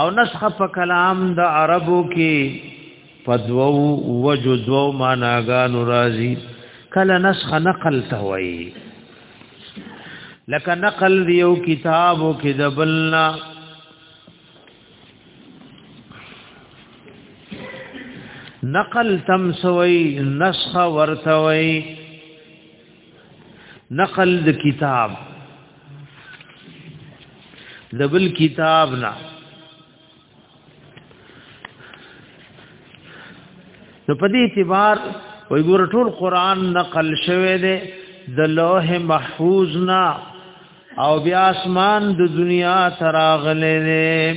او نسخ په کلام د عربو کې پدوو وجدو معناګان راضي کله نسخ نقل ته وایي لکه نقل دیو کتابو کې دبلنا نقل تم سوي نسخ ورتوي نقل د کتاب دبل کتاب نه نو په دې اعتبار وای ګور ټول قران نقل شوه دی د لوح محفوظ نه او بیا اسمان د دنیا تراغله نه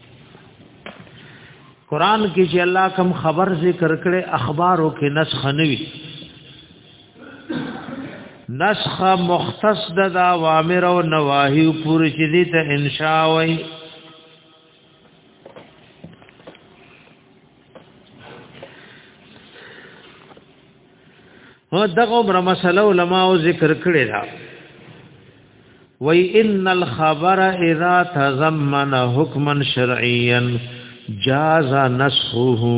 قران کې چې الله کوم خبر ذکر کړي اخبارو کې نسخ نه وي نسخ مختص د اوامر او نواهی پورې چې دې ته انشاء وي هو دغه عمر مسله علماء ذکر کړی دا وی ان الخبر اذا تضمن حکما شرعيا جاز نسخه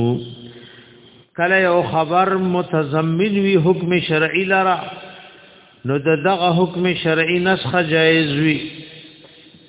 کله یو خبر متضمن وی حکم شرعی لرا نو دغه حکم شرعی نسخه جایز وی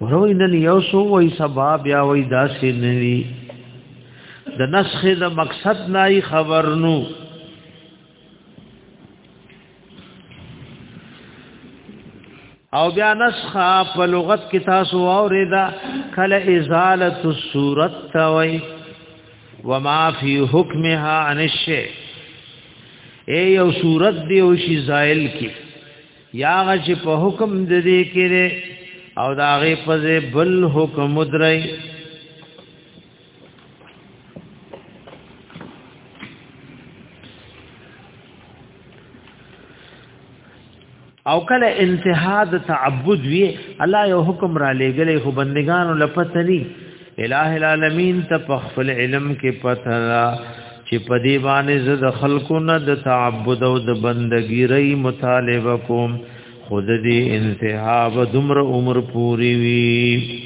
وروي نن یو سو وای سبا بیا وای داسې نوي د نسخ د مقصد نای خبر نو او بیا نسخه په لغت کې تاسو اوریدا کله ازاله الصورت توي وما في حكمها عن الشيء اے یو صورت دی او شی زائل کی یا غچ په حکم د دې کړي او دا غي په بل حکم درای او کله انتها د تعبد وی الله یو حکم را لېګلې خو بندگانو لپتنی الہ العالمین ته په خپل علم کې پته را چې په دی باندې زه د خلکو نه د تعبد او د بندګی ری مطالبه کوم خود دې انتها و دمر عمر پوری وی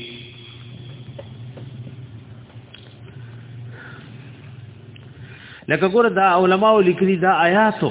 لکه ګور دا علماء لیکلي دا آیاتو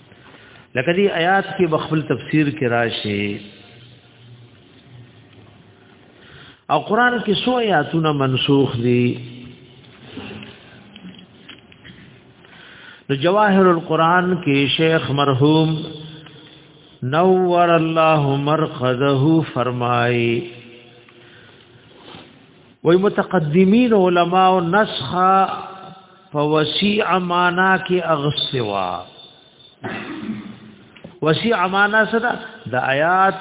لکه دی آیات کې بخبل تفسیر کې راشي او قران کې سو آیاتونه منسوخ دي نو جواهر القرآن کې شیخ مرحوم نور الله مرقده فرمایي وای متقدمین علما او نسخه په وسیع معنا کې اغسوا وسیع معنا سره د آیات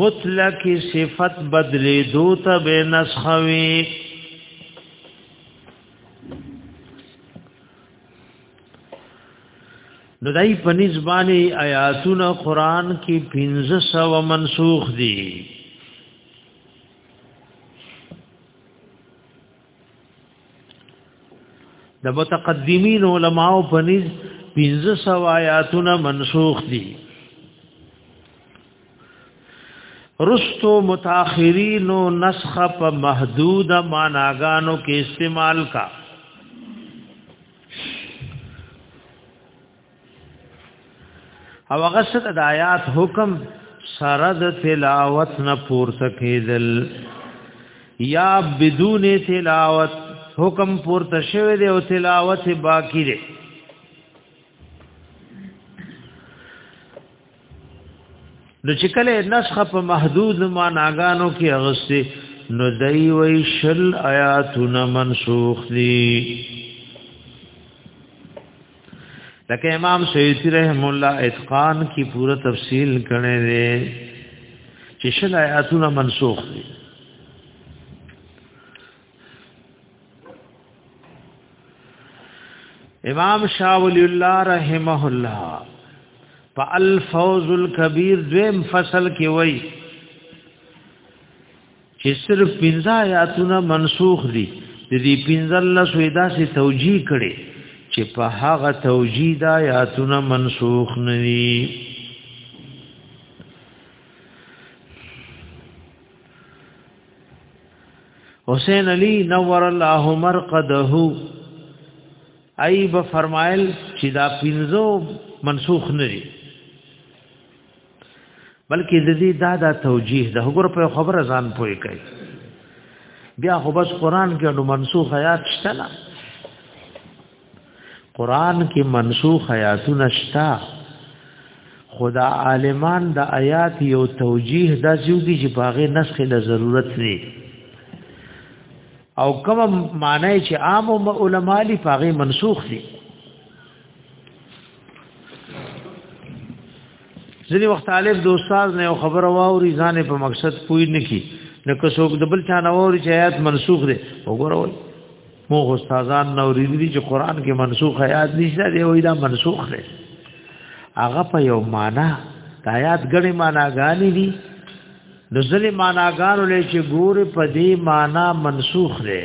مطلق صفت بدلې دو ته به نسخوي نو دای په نسبانه آیاتونه قران کې 1500 منسوخ دي د متقدمین علماو په نيز 1500 آیاتونه منسوخ دي رستو متأخرینو نسخ په محدود معناګانو کې استعمال کا او هغه ست د آیات حکم سره د تلاوت نه پورته کېدل یا بدون تلاوت حکم پورته شوی دی او تلاوت باقی دی نو چې کله نسخه په محدود معناګانو کې اغستې نو دای وی شل آیاتونه منسوخ دي لکه امام سیوطی رحم الله اتقان کی پورا تفصیل کړي دي چې شل آیاتونه منسوخ دي امام شاه ولی الله رحمه الله په الفوز الكبير دویم فصل کې وایي چې صرف پنځه آیاتونه منسوخ دي د دې پنځه الله سویدا سي توجیه کړي چې په هغه توجیه د آیاتونه منسوخ نه دي حسین علی نور الله مرقده ایب فرمایل چې دا پنځو منسوخ نه دي بلکې د دې دا دا توجیه د هغور په خبره ځان پوي کوي بیا خو بس قران کې نو منسوخ آیات شته نه قران کې منسوخ آیاتونه شته خدا عالمان د آیات یو توجیه د زیودي چې باغې نسخ له ضرورت دی او کوم معنی چې عام علماء لپاره منسوخ دي ځینې وخت طالب د استاد نه خبره واوري ځان په مقصد پوي نه کی نو که څوک د بل چا نه ووري چې آیات منسوخ دي وګوره وای مو استادان نو ورېدلي چې قران کې منسوخ آیات نشته دی وای دا منسوخ دی هغه په یو معنا د آیات غړي معناګانې دي د ځلې معناګانو لې چې ګوره په دې معنا منسوخ دی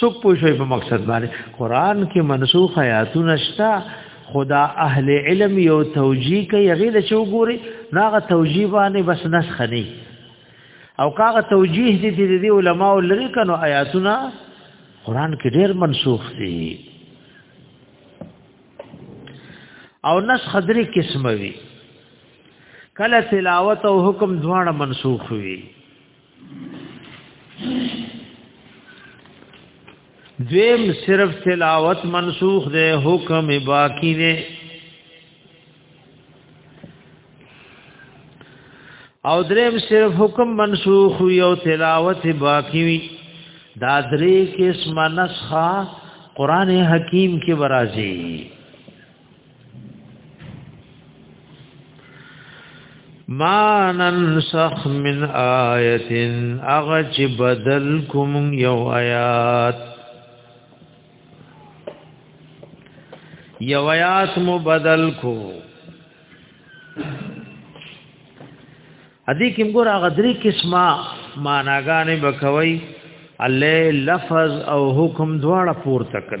څوک پوښوي په مقصد باندې قران کې منسوخ آیاتونه شته خدا اهل علم یو توجیه کوي هغه له چوغوري ناغه توجیه باندې بس نسخ نه او کاغه توجیه دي دي, دي علماء لري کنو آیاتونه قران کې ډېر منسوخ دي او نسخ درې قسم وي کله تلاوت او حکم دواړه منسوخ وي دویم صرف تلاوت منسوخ ده حکم باقی ده او دریم صرف حکم منسوخ وی او تلاوت باقی وی دا درې قسمه نسخه قران حکیم کې ورازي ما ننسخ من آیت اغچ بدل کوم یو آیات یو آیات مو بدل کو ادي کوم ګور هغه درې قسمه معناګانې بکوي الله لفظ او حکم دواړه پورته کړ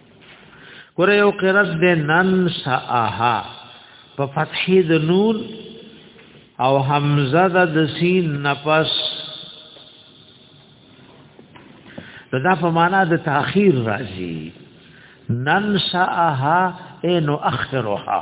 ګوره یو قرات دې نن ساها په فتحې د نون او حمزه د سین نفس دا په معنا د تاخير راځي نن ساها ان اخرها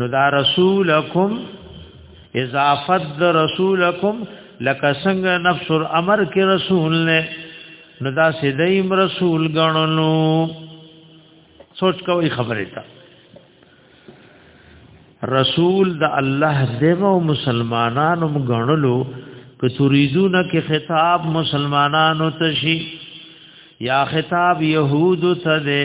نو دا رسولکم اضافت د رسولکم لکه څنګه نفس الامر کې رسول نه نو دا سیدیم رسول غنلو سوچ کوي خبره تا رسول د الله دیو مسلمانانو غنلو که تريدون کې خطاب مسلمانانو ته شي یا خطاب يهود ته ده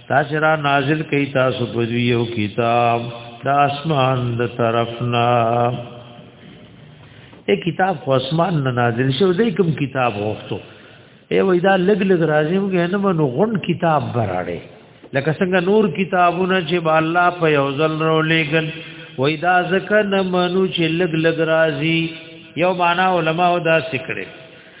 تاسو را نازل کئ تاسو په دې یو کتاب د اسمان د طرفنا اے کتاب خو اسمان نه نازل شو دې کوم کتاب وختو اے وای دا لګ لګ راځي موږ نه منو غون کتاب براړي لکه څنګه نور کتابونه چې با الله په یو ځل رولېګل وای دا ځکه نه منو چې لګ لګ راځي یو معنا علما او دا سکړي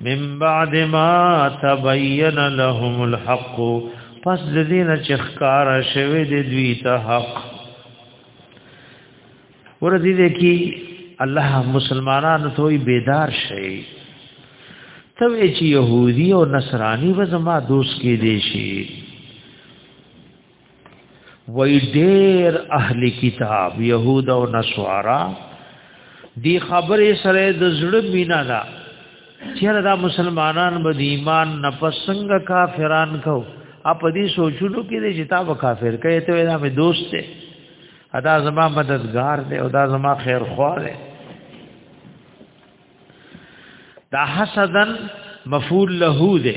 من بعد ما تبين لهم الحق پس د دین چې ښکار شوه د دوی ته حق ورته دې کې الله مسلمانانو ته بیدار شي ته چې يهودي او نصراني و زما دوست کې دي شي وای ډیر اهل کتاب يهود او نصارا دی خبره سره د زړه مینا دا چیرې دا مسلمانان به د ایمان نه پسنګ کافران کو اپ دې سوچلو کې دې جتاب کافر کئ ته دا مې دوست دی ادا زما مددگار دی او دا زما خیر خوا دی دا حسدن مفعول له دی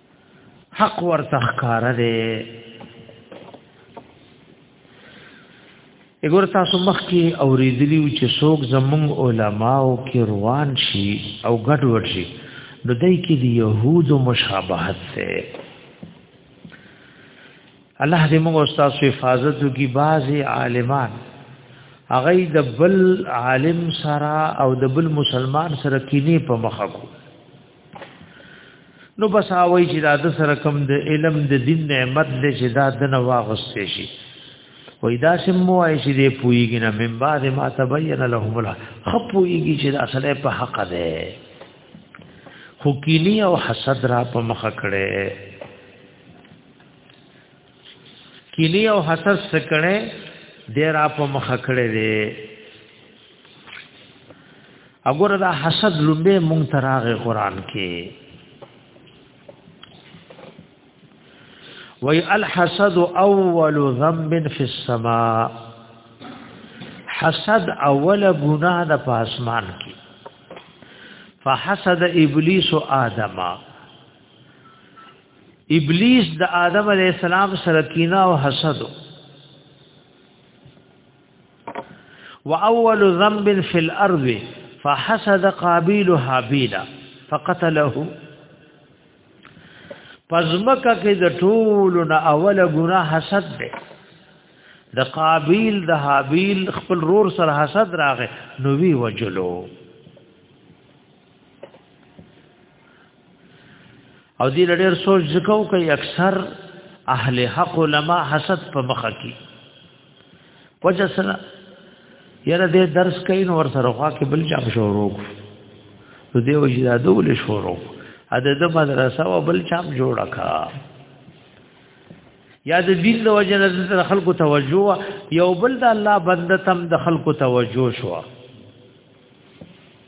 حق ورته ښکار دی اګور تاسو مخ کې اوریدلی و چې څوک زمونږ علماو کې روان شي او ګډ وډ شي نو دای کې د يهودو مشابهت سره الله دې موږ استاد سو حفاظت کی بعضی عالمان هغه د بل عالم سره او د بل مسلمان سره کینه په مخه کو نو بس اوی چې دا د سره کم د علم د دین نعمت دې چې دا د نه واغستې شي وای دا سمو آی چې دې پویږي نه من بعد ما تبین لهم الله خپویږي چې دا اصله په حق ده خو کینی او حسد را په مخ کړي کلی او حسد سکړې ډیر اپ مخ کړې دي اګور دا حسد لومبه مونږ تراغه قران کې وی الحسد اول ذنب فی السماء حسد اول گناہ د پاسمان کې فحسد ابلیس آدمه ابلیس د آدم علی السلام سره کینه او حسد و اول ذنب فی الارض فحسد قابیل حابیل فقتله پزمکه کې د ټولو نه اوله ګناه حسد ده د قابیل د حابیل خپل رور سره حسد راغې نو وی وجلو او دې لړیر سوچ زکو کوي اکثر اهل حق علما حسد په مخ کې وجه سره یره دې درس کوي نو ور سره خوا کې بل چا شروع کو نو دې وجه دا دول شروع ا دې د مدرسه او بل چا جوړه کا یا د دین د وجه نه د خلکو توجه یو بل د الله بنده تم د خلکو توجه شو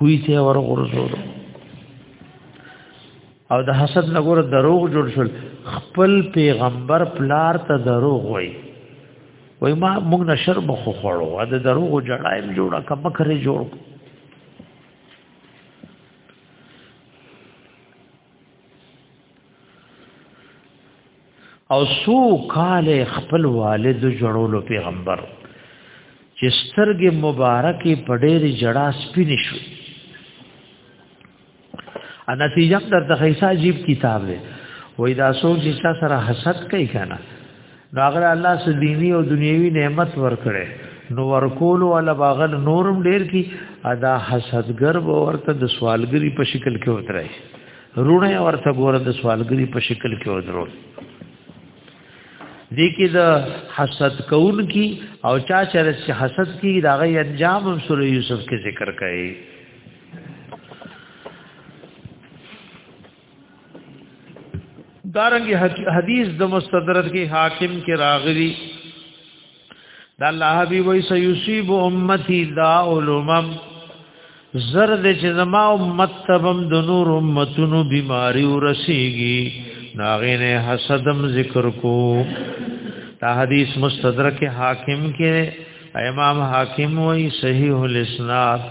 کوی ته ور غرزول او د حسد نګور دروغ جوړ شول خپل پیغمبر پلار ته دروغ وای وای ما موږ نشر مخ خوړو دا دروغ جړایم جوړه کم کرے جوړ او سو کال خپل والد جوړولو پیغمبر چې سترګې مبارکې په ډېری جړا سپینې شو ا نتیجه در د خیسه عجیب کتاب دی وای دا سوچ چې سره حسد کوي کنه نو هغه الله سره دینی او دنیوي نعمت ورکړي نو ورکول ولا باغل نورم ډیر کی ادا حسدګر به ورته د سوالګری په شکل کې وترای رونه ورته ګوره د سوالګری په شکل کې ودرول دې کې د حسد کول کی او چا چر چې حسد کی دا غي انجام هم سورې یوسف کې ذکر کړي دارنګ حدیث د مستدرک کې حاکم کې راغلی دا الله حبیب وی سیصيب امتی دا علمم زرد چې زما امت تبم د نور امتونو بیماری ورسیږي ناغینه حسدم ذکر کو دا حدیث مستدرک حاکم کې امام حاکم وی صحیح الاسناد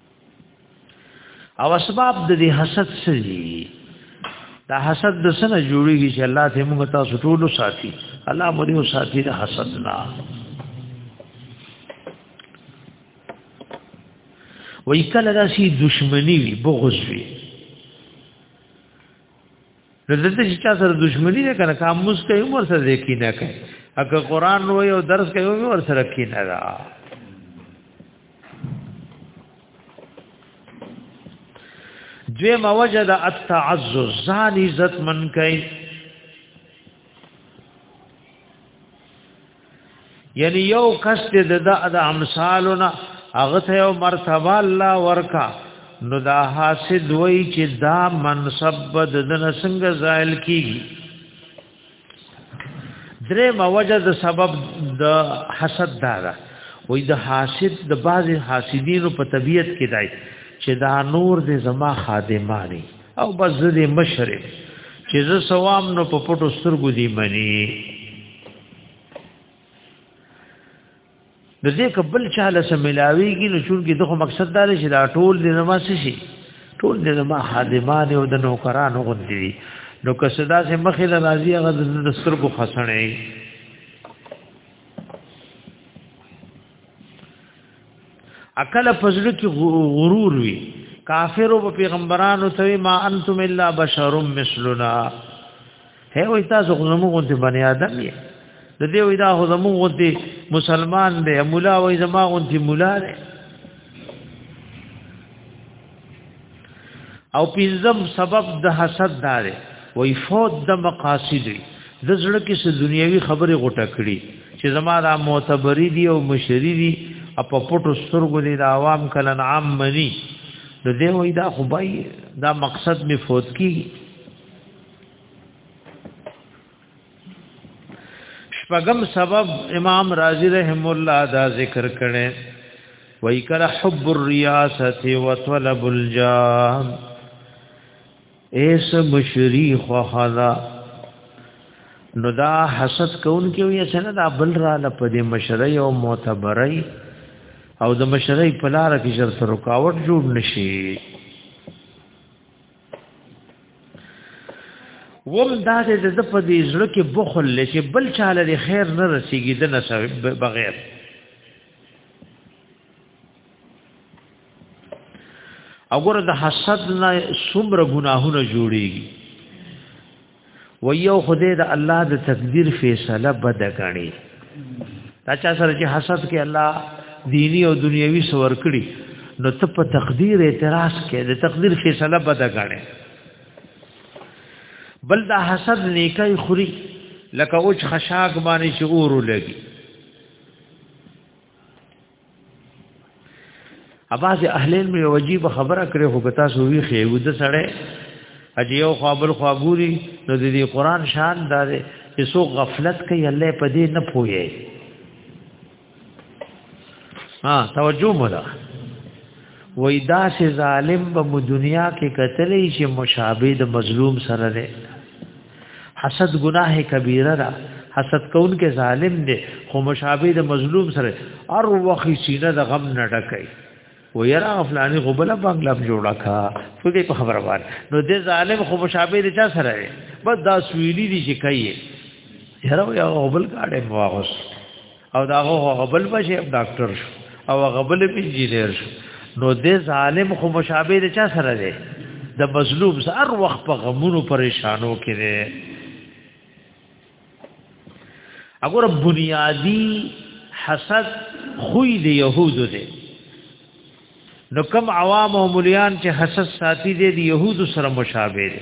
او اسباب د دې حسد سړي دا حسد د سنه جوړیږي چې الله دې موږ تاسو ټول ساتي الله مو دې ساتي د حسد نه وای کله داسي دشمنی وي بغض وي نو دلته چې چا سره دښمنی نه کنه کام موږ کوي مور سره ځکه نه کوي اګه قران وای او درس کوي مور سره کې نه را دوی موجد التعزز ځان عزت من کوي یعنی یو کس دې د د امثالونه هغه ته یو مرتبه الله ورکا نو دا حاسد وای چې دا منصب د نسنګ زائل کیږي درې موجه د سبب د حسد دارا وای د حاسد د باز حاسدینو په طبیعت کې دای چې دا نور دې زما خادمانی او بس دې مشرف چې زه سوام نو په پټو سترګو دی منی د دې کبل چاله سم ملاويږي نو چون کې دغه مقصد دا لري چې دا ټول د زما شي ټول د زما خادمان او د نوکرانو غوندي دي نو که صدا سه مخې له راضي هغه د سترګو خسنې اکل فزړه کې غرور وي کافر او پیغمبرانو ته ما انتم الا بشر مثلنا هي وي تاسو زموږ غونډه بنی آدم یې د دې وي دا زموږ غونډه مسلمان دی مولا وي زموږ غونډه مولا دی او پنځم سبب د حسد دار وي فوت د مقاصد د زړه کې څه دنیوي خبره غټه کړي چې زما را معتبري دي او مشري دي په پټو سترګو دي د عوام کلن عام مني نو دی وای دا خو بای دا مقصد می فوت کی شپغم سبب امام رازی رحم الله دا ذکر کړي وای کړه حب الرياست وطلب الجاه ایس مشری خو حدا نو دا حسد کون کې وي چې نه دا بل را لپدې مشرۍ او معتبرۍ او د مشرۍ په لار کې شر رکاوټ جوړ نشي وم دا دې د په دې زړه کې بخل لشي بل چاله دې خیر نه رسیږي د نشه بغیر او ګره د حسد نه څومره ګناهونه جوړيږي و یو خدای د الله د تقدیر فیصله بد غني دا چا سره چې حسد کې الله دینی او دنیوي سور کړی نو ته په تقدیر اعتراض کې د تقدیر فیصله بد غني بل دا حسد نیکي خوري لکه اوچ خشاک باندې چې اور لګي اباز اهلین مې وجیب خبره کړې خو که تاسو وی خې و د سړې اجي یو خپل خو ګوري نو د دې قران شان دا دې سو غفلت کوي الله په دې نه پوي ها توجه مولا وای دا سه ظالم په دنیا کې قتلې چې مشابه د مظلوم سره ده حسد گناه کبیره ده حسد کون کې ظالم دی خو مشابه د مظلوم سره ار وخی سینه د غم نه ډکای و یرا فلانی خو بل بنگلا جوړا کا فکر په خبره وار نو د ظالم خو مشابه د چا سره دی بس دا سویلی دی چې کوي یرا یو بل کاډه واغوس او دا هغه غبل بشي ډاکټر شو او غبل انجینر شو نو دې ظالم خو مشابه دې چا سره دی د مظلوم سر وخت په غمونو پریشانو کې دی اگر بنیادی حسد خوی دی یهودو دی نو کم عوام او مليان چې حسد ساتي دي د يهودو سره مشابه دي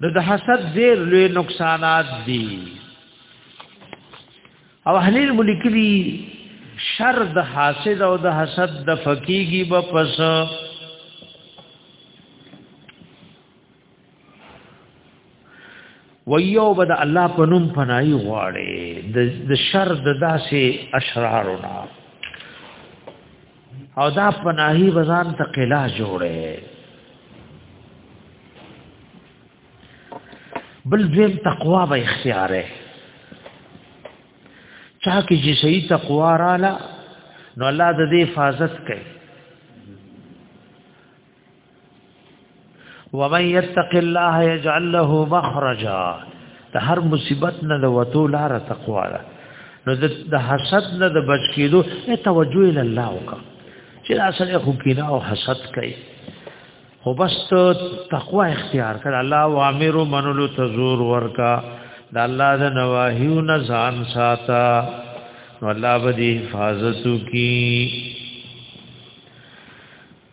نو د حسد ډیر لوی نقصانات دي او اهل الملک دي شر د حاسد او د حسد د فقيږي به پس ویو بد الله په نوم پنای غواړي د شر د داسې اشرارونه او دا پناهي بزان ته قلا جوړه بل دیم تقوا به اختیاره چا کې چې صحیح تقوا رااله نو الله د دې حفاظت کوي ومن يتق الله يجعل له مخرجا د هر مصیبت نه د وتو لار تقوا ده نو د حسد نه د بچ کېدو توجه ال الله وکړه چې اصل خو کینا او حسد کوي خو بس تقوا اختیار کړ الله وامر منلو تزور ورکا د الله د نواهیو نه ځان ساته نو الله به دې حفاظت کی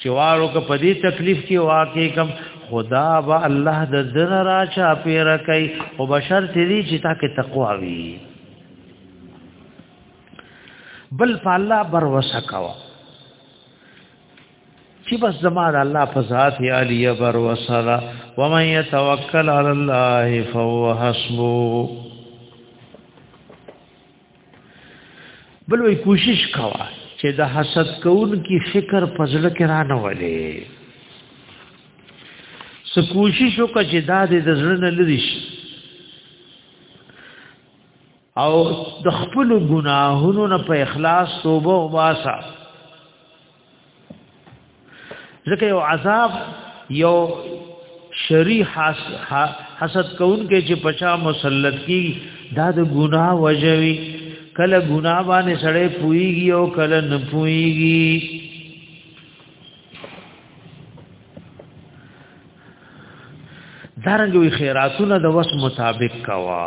چې وارو که په دې تکلیف کې واقع کم خدا با الله د در را چا پیر کوي او بشر تیری چې تا کې تقوا وي بل په الله بر وسه کوا چې بس زما د الله په ذات علی بر وسره ومن يتوکل علی الله فهو حسبه بل وی کوشش کوا چې د حسد کون کی فکر پزړه کې را نه ولې سو کوشش وکړه چې دا د زړه نه لری شي او د خپل ګناهونو نه په اخلاص توبه وباسه ځکه یو عذاب یو شری حسد کون کې چې پچا مسلط کی دا د ګناه وجوي کله ګناه باندې سړې پويږي او کله نه پويږي دارنګوي خیراتونه د وس مطابق کوا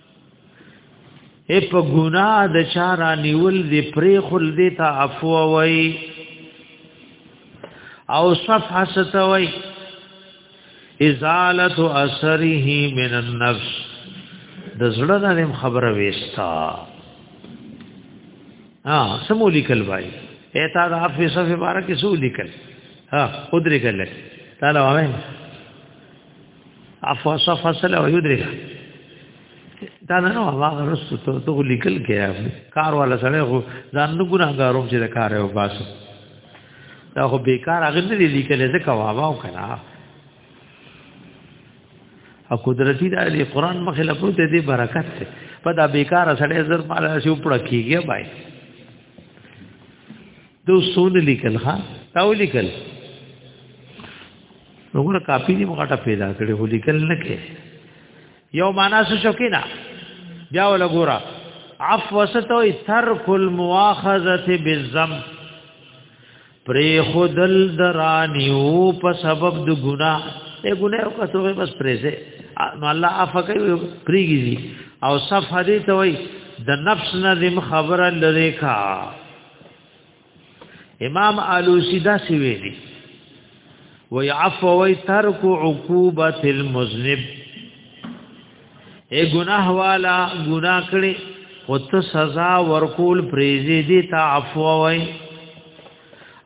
اے په ګنا د چارا نیول دی پری خل دی تا عفو وای او صفحه ستوي ازاله اثره من النفس د زړه نرم خبره وېستا ها سمو لیکل وای اے تا د حافظ صفه بارکه سو لیکل ها خود لیکل تعالی وای عفوا صفه سره او یو درې دا نه نو هغه رسو ته ته لیکل کې کار والا سره خو ځان نو ګناګارو چې کار یو باس دا خو بیکار هغه نه لیکل زه کوا واو کنه او قدرتی دا لی قران مخه لپاره ته دې برکت ته په دا بیکار سره زر مال شو پړه کیږي بای دو سون لیکل ها تاو لیکل نو ګره کاپی دی مغټه پیدا کړي هو لیکل نه کې یو معنا څه شو کینا بیا ولا ګورا عفو ستو ترک المواخذه بالذم پری خودل درانیو په سبب د ګنا اے ګنا او کتو بس پریزه نو الله عفو کوي پریږي او صف حدیث وای د نفس نه دم خبره لری کا امام علوسی دا سی ویلی وی عفو وی ترک عقوبت المذنب اے گناہ والا گناہ کړي او ته سزا ورکول پریزي دي تا عفو وی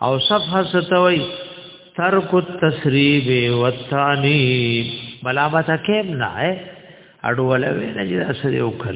او صفه ستوي ترک التسریب والتانی ملامت کېم نه اډول وی نه جدا سره وکړ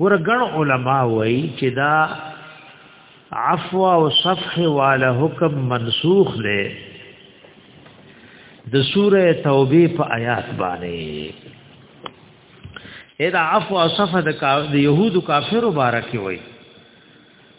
ګور ګڼ علما وایي چې دا عفو او صفح والا حکم منسوخ دی د سوره توبه په آیات باندې اې دا عفو او صفح د يهودو کافر مبارک وایي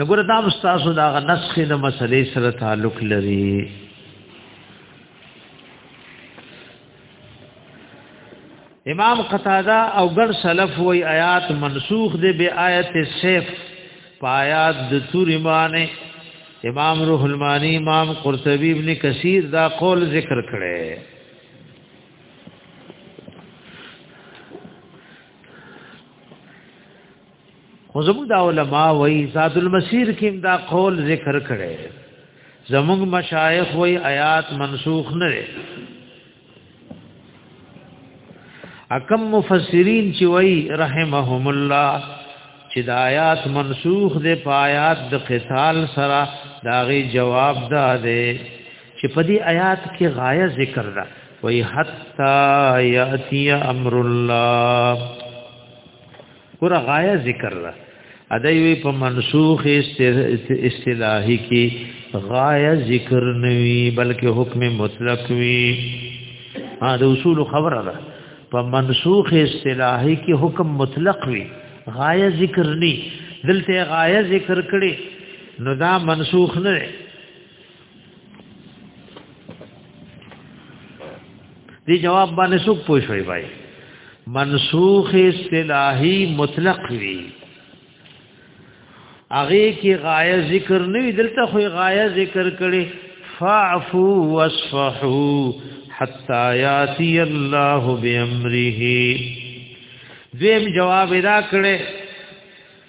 نګور دا مستاسو دا نسخ د مسلې سره تعلق لري امام قتاده او ګر سلف وی آیات منسوخ دی به آیت سیف پایات د توري معنی امام روح المانی امام قرطبی ابن کثیر دا قول ذکر کړي خو زموږ دا علما وایي ذات المسیر کې دا قول ذکر کړي زموږ مشایخ وایي آیات منسوخ نه دي اکم مفسرین چې وایي رحمهم الله چې دا آیات منسوخ دي په آیات د قتال سره داغي جواب ده دا چې په دې آیات کې غایه ذکر ده وای حتا یاتی امر الله ګور غایه ذکر ده ادوی په منسوخ اصطلاحي کې غایه ذکر نوي بلکې حکم مطلق وي ا د اصول خبره ده په منسوخ اصطلاحي کې حکم مطلق وي غایه ذکر ني دلته غایه ذکر کړي نو دا منسوخ نه دی جواب باندې څوک پوښوي بھائی منسوخ اصطلاحي مطلق وی هغه کې غایه ذکر نه وی دلته خو غایه ذکر کړي فاعفو واصفحو حتا یاتی الله بامره دیم جواب ادا کړي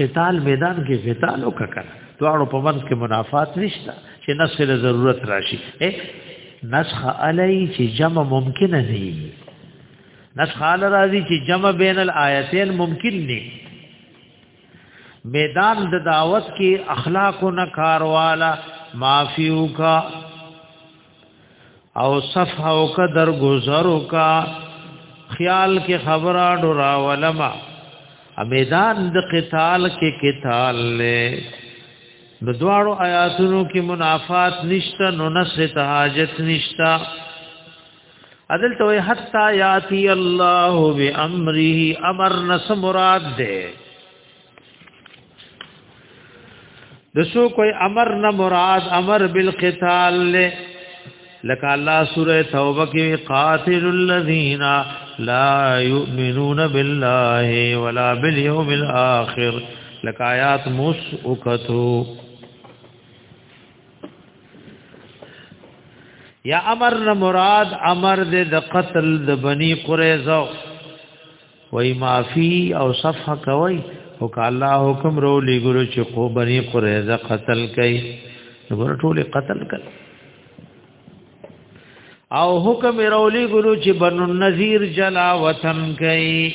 قتال میدان کې قتال وکړه دواړو په منځ کې منافات نشته چې نسخ له ضرورت راشي نسخ علی چې جمع ممکن نه دی نسخ علی راځي چې جمع بین الایتین ممکن نه میدان د دعوت کې اخلاق نه کارواله معافیو کا او صفح او قدر گذرو کا خیال کې خبره ډورا ولما امیدان د قتال کې قتال له د دوارو آیاتونو کې منافات نشته نو نسه حاجت نشته عدل تو حتا یاتی الله بامره امر نس مراد ده د سو کوئی امر نه مراد امر بالقتال له لکه الله سوره توبه کې قاتل الذين لا يؤمنون بالله ولا باليوم الاخر لکه آیات موس وکتو یا امر نه مراد امر د قتل د بنی قریظه وای معافی او صفح کوي او که الله حکم رو لګلو چې قو بني قريزه قتل کړي نو ټول قتل کړي او حکم رو لګلو چې بنو النذير جلا وطن کړي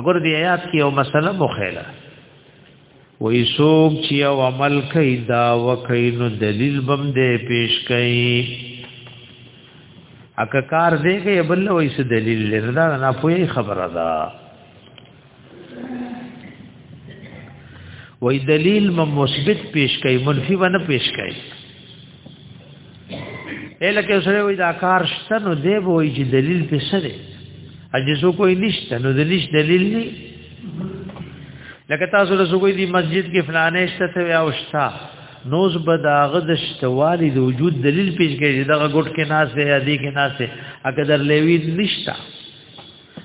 اگر دی آیات کې یو مسله مخیله وای سوق چې او عمل کوي دا وکي نو دلیل بم دې پیش کوي اکه کار دې کې بل وای څه دلیل لري دا نه پوي خبره ده وای دلیل م مثبت پیش کوي منفي ونه پیش کوي اله کې سره وي دا کار شته نو دی به وي چې دلیل په سره اجزو کوئی نشته نو د نش دلیل نه لکه تاسو له سوګي دی مسجد کې فلانه شته ته او شتا نوز بداغه د شتوالي د وجود دلیل پیش کړي دغه ګټ کې ناس دی یا دی کې ناس دی اګه در لوي نشتا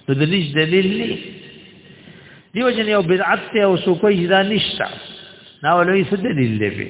نو د نش دلیل نه دیو جن یو بدعت ته او سوګي دا نشتا نا ولوي څه دلیل دی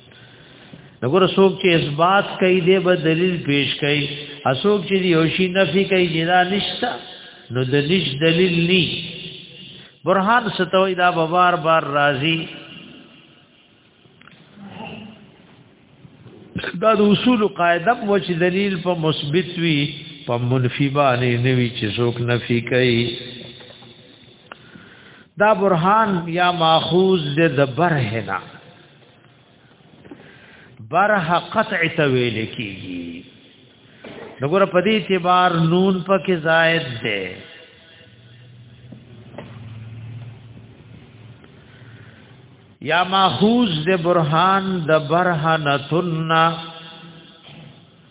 نګور څوک چې اثبات کوي دی به دلیل پیش کوي اسوک چې یو شی نفي کوي جنا نشتا نو د نش دلیل ني برهان ستوي دا بار بار راضي دا د اصول قاعده مو چې دلیل په مثبت وي په منفي باندې نه وي چې څوک نفي کوي دا برهان یا ماخوذ د برهنا برح قطع ته ویل کیږي دغه په دې اعتبار نون پکې زائد ده یا ماخوذ د برهان د برهنتن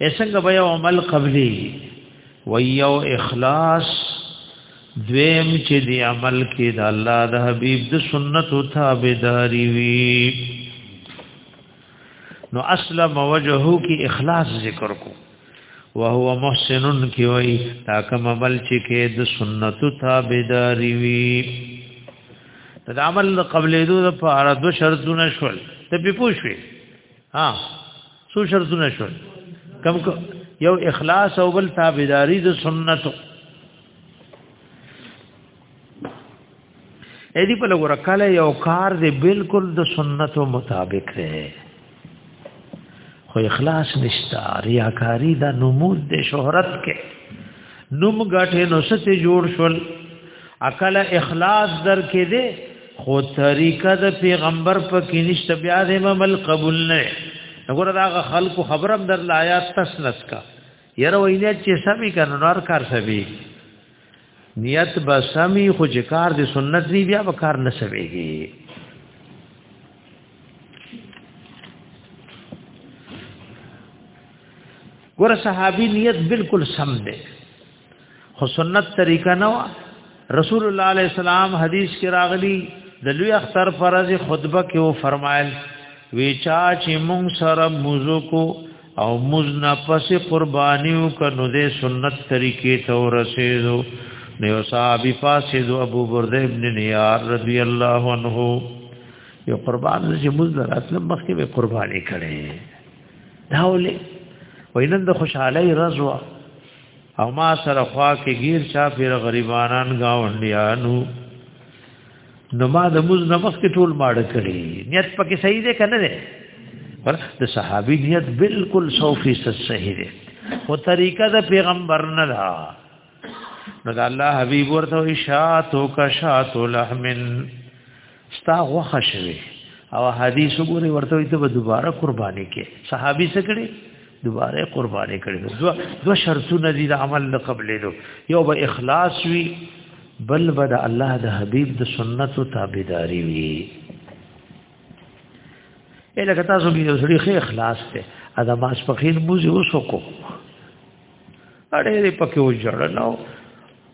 اسنګ به یو عمل قبلی و یو اخلاص دویم چې دی عمل کې د الله د حبیب د سنت او تابعداري وي نو اصل موجهو کې اخلاص ذکر کو وهو محسن کی وای دا کوم عمل چې کې د سنت او تابعداري وي د عمل قبلې دوه په اړه دوه شرطونه شول ته به پوښوي ها څو شرطونه شو کم یو اخلاص او بل تابعداري د سنتو اې دې په لګور کله یو کار دې بالکل د سنتو مطابق دی خو اخلاص نشتا ریاکاری دا نمود دې شهرت کې نوم غټه نو ست جوړ شول عقل اخلاص در کې دې خو طریقه د پیغمبر په کې نشته بیا د عمل قبول نه وګوره دا خلکو خبرم در لایا تسنس کا یره وینه چې سمي کنه نور کار سوي نیت به سمي خو چې کار د سنت دی بیا به کار نه سويږي ګوره صحابي نیت بالکل سم دی خو سنت طریقه نه رسول الله علیه السلام حدیث کې راغلی د لوی اختر فرض خطبه کې و فرمایل ویچا چې مونږ سره موزو کو او مزنا پس قربانیو کنو دې سنت طریقې ته ورسېدو نو صاحب فاسد ابو برده ابن نیار رضی الله عنه یو قربان چې موږ دراتل مخکې به قرباني کړي دا ولې وینند خوشحالي رضوا او ما سره خوا کې غیر چا پیر غریبانان گاونډیانو نو ما د موز نمخ کې ټول ماړه کړی نیت پکې صحیح دی کنه دی پر د صحابي نیت بالکل 100% صحیح دی او طریقه د پیغمبر نه ده نو د الله حبیب ورته اشاعت او کشات لحمن ستا غوخه شوی او حدیث وګوري ورته وي ته دوباره قرباني کې صحابي څه کړي دوباره قرباني کړي دو دو شرطونه دي د عمل نه قبلې دو یو به اخلاص وي بل به د الله د حبيب د سنتو تابعداري وي اله کتا سو کې یو سړي خې اخلاص ته ادا ماس پخین موزي اوسو کو اړې پکې وجړل نو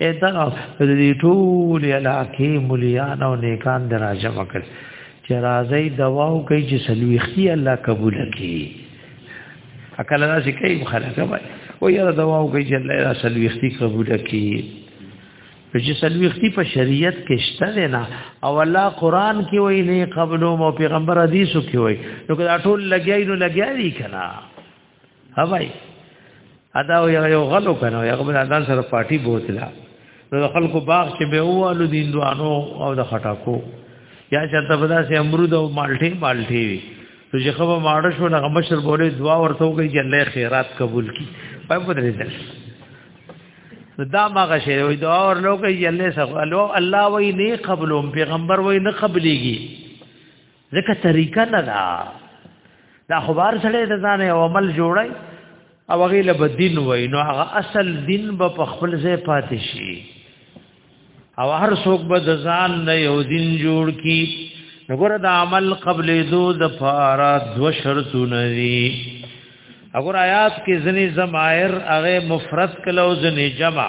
اې دا د دې ټول علاقې مليان او نیکان دراجه وکړ چې راځي دوا او کوي چې سلويختي الله قبول کړي اکل راځي کوي خلک وای او یاره دوا او کوي چې الله سلويختي قبول کړي چې سلويختي په شریعت کې شته نه او الله قران کې وایي نه قبلو مو پیغمبر حدیثو کې وایي نو که ټول لګیای نو لګیای کنا ها بھائی ادا یو یو غلو کنه یو بل ادا سره پارٹی بوتلا نو خلکو باغ چې به ووالو دین دوانو او د خټاکو یا چې ته بدا سي امرود او مالټي مالټي وي نو چې خبر ماړه شو نه مشر بوله دعا ورته وکړي چې الله خیرات قبول کړي په پدری ده دا ما غشه وي دعا ورلو کوي چې الله سره الله وای نه قبولوم پیغمبر وای نه قبليږي ځکه طریقه نه ده دا خبر سره د ځان او عمل جوړای او هغه له بدین وای نو هغه اصل دین به په خپل ځای پاتې شي او هر څوک به د ځان نه یو دین جوړ کی وګوره د عمل قبل دو د فارا دو شرطونه دي وګوره آیات کې ځنی زمایر هغه مفرد کلو ځنی جمع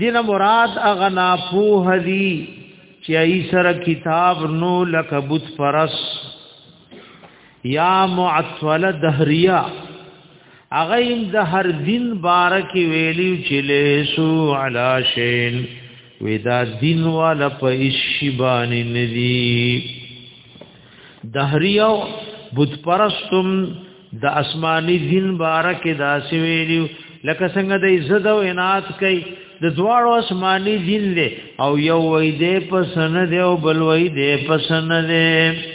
دین مراد اغنا فوه دی چې ای سره کتاب نو لک بت پرس یا معطل دهریا اغه ان د هر دین بارک ویلی چې لیسو علا شین ودا دین والا په شی باندې ندی دهریو بت پرستم د اسماني دین بارکه داسې ویلو لکه څنګه د عزت او عنایت کوي د دواړو اسماني دین له او یو وای دې پسند دی او بل وای دې پسند دی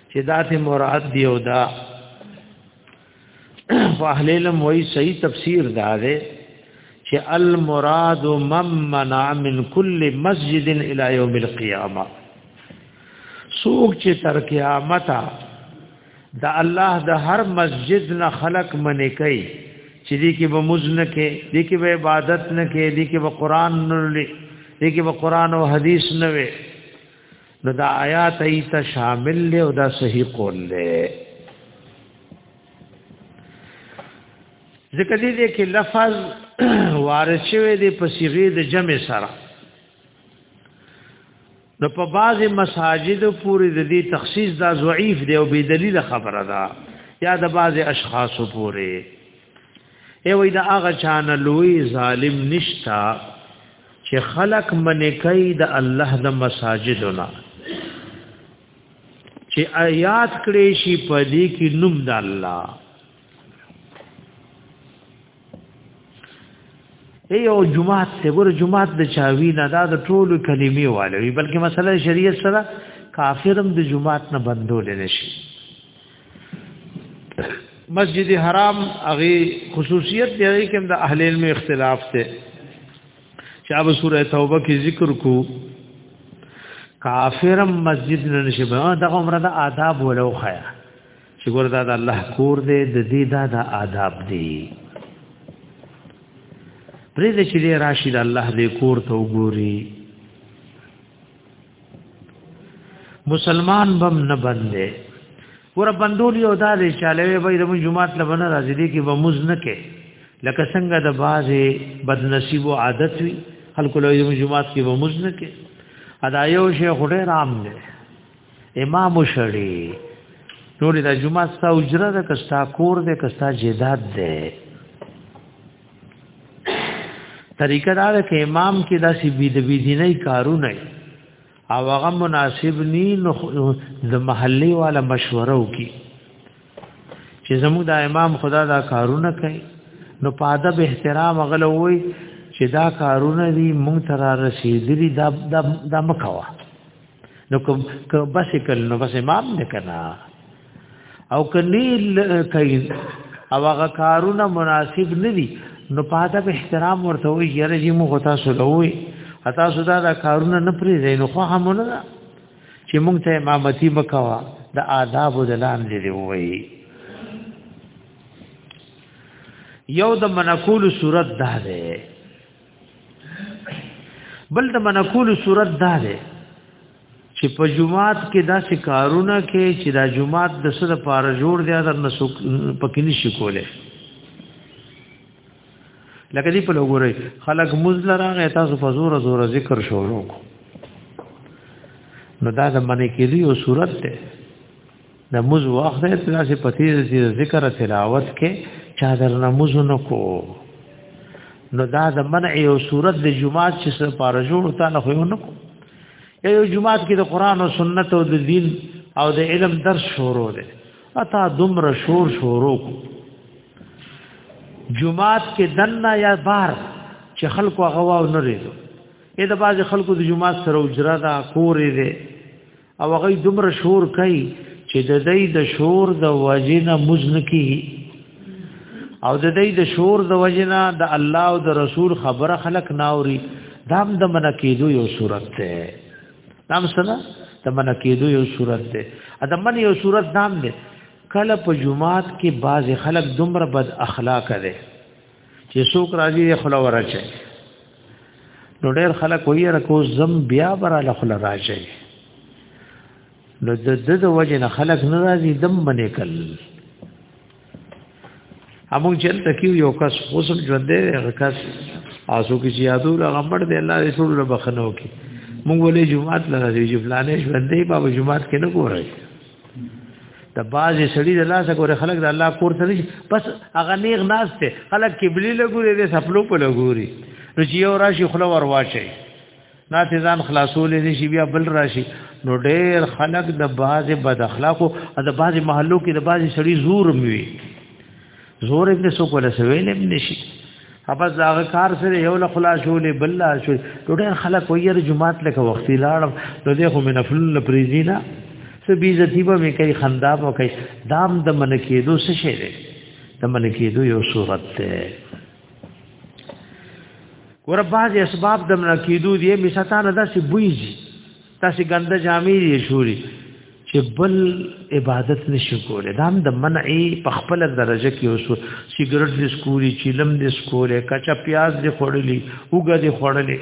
چې دا ته مراد دی او دا اهل علم وایي صحیح تفسیر دا دی چې المراد ممن من کل مسجد الى يوم القيامه سوق چې تر قیامت د الله د هر مسجد نه خلق منې کوي چې دې کې به مزنه کې دې کې به عبادت نه کې دې کې به قران نه لې دې کې به قران او حديث نه وي نو دا آیات ایت شامل له او دا صحیح قول له ذکر دې کې لفظ وارد شوی دی په صيغه د جمع سره نو په بعض مساجد پورې د دې تخصیص دا ضعیف دی او بی دلیل خبره ده یا د بعض اشخاص پورې ای وای دا هغه چانه لوی ظالم نشتا چې خلق منې کوي د الله د مساجدونه چې آیات کړې شي په دې کې نوم د الله ای او جمعات ته ګور جمعات د چاوی نه دا د ټولو کلمې والوي بلکې مسله شریعت سره کافرم د جمعات نه بندول نشي مسجد حرام هغه خصوصیت دی چې د اهل علم اختلاف ته چې اب سوره توبه کې ذکر کو کافر مسجد نه نشي به دا عمره د آداب ولو خیا چې ګور دا د الله کور دی د دې دا د آداب دی پرې دې چې راشي د الله دې کور ته وګوري مسلمان بم نه بندې ور بندول یو دا دی چې علاوه به د جمعات لبن راځي دي کې به مز نه کې لکه څنګه د بازي بد نصیب او عادت وي خلکو له جمعات کې به مز نه کې ادا یو شی خډه رام دی امام شړی نور د جمعه ستا اجره ده کستا کور ده کستا جیداد ده طریقه دا ده چې امام کې دا سی بيد بيدینه کارونه او هغه مناسب ني نو د محلي والا مشوره وکي چې زموږ دا امام خدا دا کارونه کوي نو په ادب احترام غلو وي چې دا کارونه دي مونږ تر رسیدلی دا دا مکوا نو کوم بس کله نو بس امام نه کنا او کني کوي او هغه کارونه مناسب نه دي نو پاته به احترام ورته وي یره جی مو غوتا سولوي اتا سودا دا کارونه نه پری زین خو همونه چې مونږ ته امامتی وکوا د آداب د لاندې دی وای یو د منقول صورت ده ده بل د منقول صورت ده ده چې په جمعات کې دا شکارونه کې چې دا جمعات د سره پار جوړ دی در نسو پکې نشي کوله لکه دې په لګورې خلک مزل راغی تاسو په زور زور ذکر شروع کو نو دا د منې کې دی او صورت ده د موز وخت د تلاسه پتی ذکر تلاوت کې چا در نموز نکو نو دا د منع یو صورت د جمعات چې سره پار جوړ تا نه خو نه کو یو جمعات کې د قران او سنت او د دین او د علم درس شروع دی اتا دمر شور شروع کو جمعات کې دنه یا بار چې خلکو غوا نه ریدو اې د باز خلکو د جمعات سره اجرا دا کورې دی او هغه دومره شور کوي چې د دې د شور د وجنه مزن کی او د دې د شور د وجنه د الله او د رسول خبره خلق ناوري دام د من کېدو یو صورت ده نام سره د من کېدو یو صورت ده ادم من یو صورت نام ده کله په جمعات کې بعض خلک دومره بد اخلاق لري چې څوک راځي یې خلا ورچي نو ډېر خلک وایي رکو زم بیا براله خلا راځي نو د د د وجه نه خلق ناراضي دم باندې کل امو چل تکیو یو کس اوسم ژوند دی کس آسو کی یادو لغمړ دی الله رسول له بخنو کی مونږ ولې جمعات لاره دی چې فلانه ژوند دی بابا جمعات کې نه ګورای د بازي سړي د لاسه ګوره خلک د الله کور ته نه بس هغه نیغ ناس ته خلک قبلي لګوري د سپلو په لګوري نو چې یو راشي خلو ور واچي ناته ځان خلاصول نه شي بیا بل راشي نو ډېر خلک د بازي بد اخلاقو د بازي محلو کې د بازي سړي زور موي زور دې سو کوله سویل هم نشي اپا زاغه کار سره یو له خلاصولې بل لا شو ډېر خلک ویې جمعات لکه وختي لاړ نو دې خو من فل پریزینا څه بی عزتی به مې کوي خندا به کوي دام د من کېدو څه شي دی د من کېدو یو صورت دی ور بعض اسباب د من کېدو دی می ستانه داسې بویږي تاسو ګنده جامې یې شوري چې بل عبادت نشي کولای دا هم د منعي په خپل درجه کې اوسو سیګریټ دې سکوري چیلم دې سکوري کچا پیاز دې خورلي اوګه دې خورلي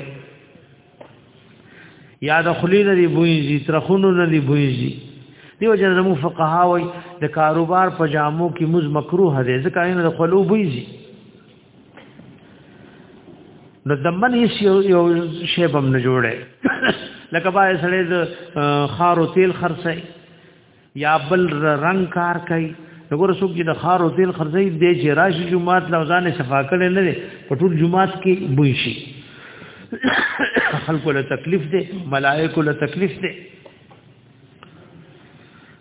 یا د خلی نه دی بوینځي ترخونو نه دی بوینځي دیو جن زمو فقها وای د کاروبار په جامو کې مز مکروه دی ځکه نه د خلو بوینځي نو دمن هیڅ یو شی بم نه جوړه لکه با سړی د خارو تیل خرڅي یا بل رنگ کار کوي وګوره څوک چې د خارو تیل خرڅي د جراش جمعات لوزان صفا کړي نه په ټول جمعات کې بوي شي خلکو له تکلیف دي ملائکه له تکلیف دي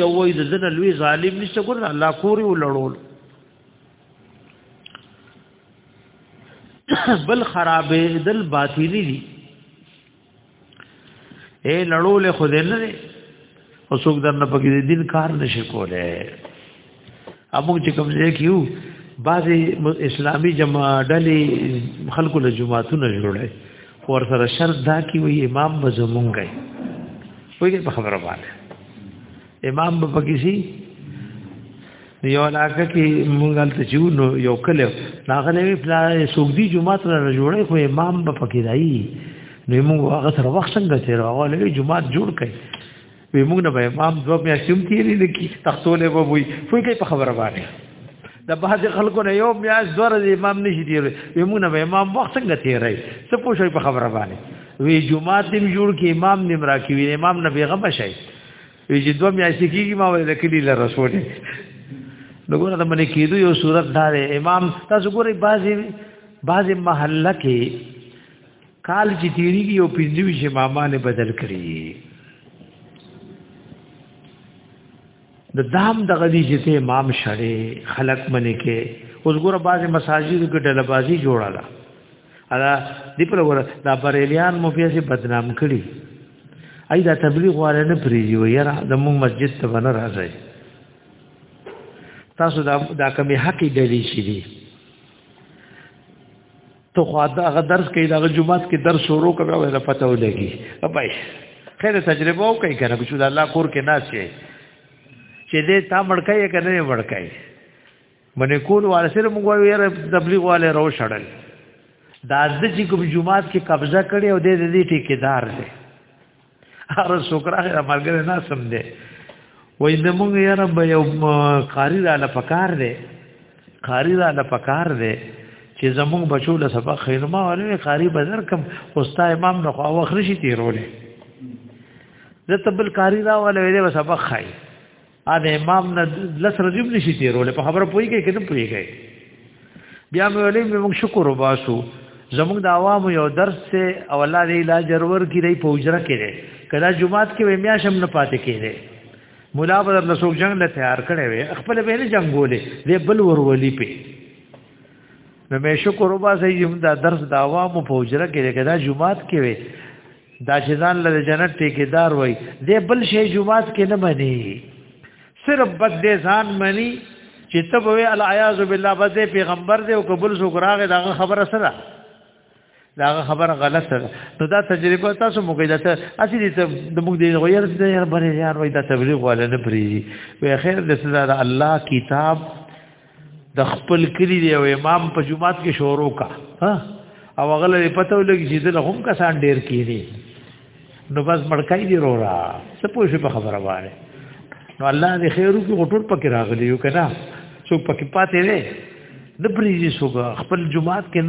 یو وای د دنه لوی ظالم نشته ګور الله کوري ولړول بل خرابې دل باطلی دي اے لړول خو دې نه او څوک درنه پکې دین کار نشي کوله امو چې کوم ځای کیو بعضی اسلامی جماعتلې خلکو له جماعتونو جوړه ور سره شرط دا کی وی امام مزمونګي وایي په خبره باندې امام په کیسی یو علاقه کې مونږ ته جو نو یو کله ناغله پلا سوګدي جمعه تر جوړې خو امام په پکې راي نو مونږ هغه سره وخت څنګه تیر هغه له جمعه جوړ کړي وی موږ نه به امام دوه میاشتې هم تیرې نه کی تختو له به وي فوی کوي په خبره باندې د بعض خلکو نه یو میاشت دوه ورځې امام نشي تیرې وی موږ نه به امام وخت څنګه تیرې څه پوښي په خبره باندې وی جمعه تیم جوړ کی امام نیم راکی وی امام نه بیغه شي وی چې دوه میاشتې کیږي ما ولې کلی له رسول دغه د منې کېدو یو صورت دا امام تاسو ګورئ بعضي بعضي محله کې کال چې تیریږي او پنځه ویش امامان بدل کړي د دام د غدي چې ته امام شړې خلق منې کې اوس ګوره باز مساجد کې ډلبازي جوړاله ادا دی پر ګوره دا بریلیان مو پیسې بدنام کړي اې دا تبلیغ واره نه پریږي ویرا د مو مسجد ته ونه راځي تاسو دا دا کمی حق ډلې شې دي ته خو هغه درس کې دغه جمعات کې درس شروع کړو ولا پته ولګي بابای خیر تجربه وکړي کنه چې الله کور کې ناس شي چې دې تا مړکای کنه نه مړکای منې کول واره سره موږ وایو تبلیغ والے رو شړل دا د چې کوم جمعات کې قبضه کړي او دې دې ټیکدار دی هر څوک راغی مرګره نه سم دی وای د مونږ یاره به یو قاری را لپکار دی قاری را لپکار دی چې زمونږ بچو له سبق خیرما ورنه قاری بازار کم اوستا امام نه خو وخرشي تیرولې زه تبل قاری را ولې ویلې سبق خای ا د امام نه لس رجب نشي تیرول په خبره پوي کې کده پوي کې بیا مې ولې موږ شکر وباسو زموږ د عوامو یو درس ته او الله دې لا جرور کې دی په اجره کې دی کله جمعات کې میا شم نه پاتې کې دی مولا بدر له څوک جنگ له تیار کړي وي خپل به نه جنگولې دې بل ورولي په نو مې شکر وباسې یم دا درس د عوامو په اجره کې دی کله جمعات کې وي دا چې ځان له جنت ټیکدار وای دې بل شی جمعات کې نه مني صرف بس دې ځان مني چې ته به العیاذ بالله بس دې پیغمبر دې او قبول سو ګراغه دا خبره سره دا خبره غلط ده نو دا تجربه تاسو موږ دا ته اسی دې د موږ دې غیر دې یار بره یار وای دا تبلیغ ولا نه پری وی خیر دې سره الله کتاب د خپل کلی دی او امام په جمعات کې شروع کا ها او غل لري پته ولګي چې دل هم کسان ډیر کیږي نو بس مړکای دی رو را څه پوه شي په خبره واره نو الله دې خیرو کې غټور پکې راغلی یو کنه څوک پکې پاتې نه نه پریږي څوک خپل جمعات کې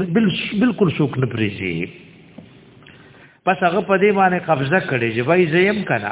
بالکل څوک نه پریږي بس هغه په دې باندې قبضه کړي چې وای زیم کنه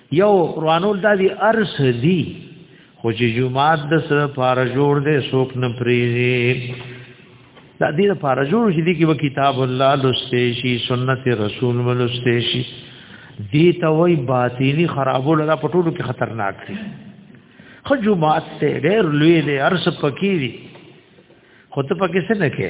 یو قرانول دا دی ارس دی خو چې جمعات د سره پار جوړ دې سوک نه پریږي دا دې پار جوړ شي دي کې و کتاب الله لسته شي سنت رسول ولسته شي دې ته وای باطینی خرابول دا پټولو کې خطرناک دی خو جمعات ته ډېر لوی دی ارس پکې دی خو ته پکې څه نه کې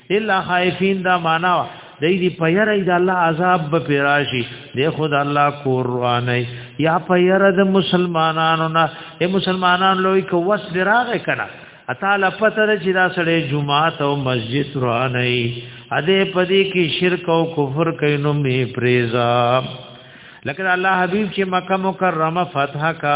الا خائفین دا معنا دی دی پیر د الله عذاب به پیراشي دی خود الله قرآن یا پیر د مسلمانانو نه اے مسلمانان لوی کو وس دراغه کنا اتاله پتر چې دا سړی جمعه او مسجد روان نه اده پدی کی شرک او کفر کینو می پریزا لکه الله حبیب چې مکه مکرمه فتح کا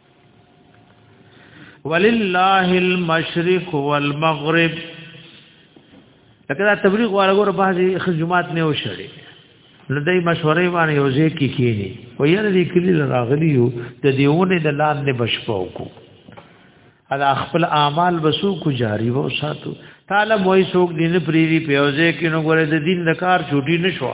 ولله المشرق والمغرب لکه دا تبلیغ والا ګور بعضی خدمات نه وشړي لدی مشورې باندې یو ځای کې کینی و یره دې کلی راغلی یو د دیونه د لاندې بشپاو کو ادا خپل اعمال وسو کو جاری و ساتو طالب وای سوک دین پریری پیوزه کې نو ګوره د دین د کار چوټی نشو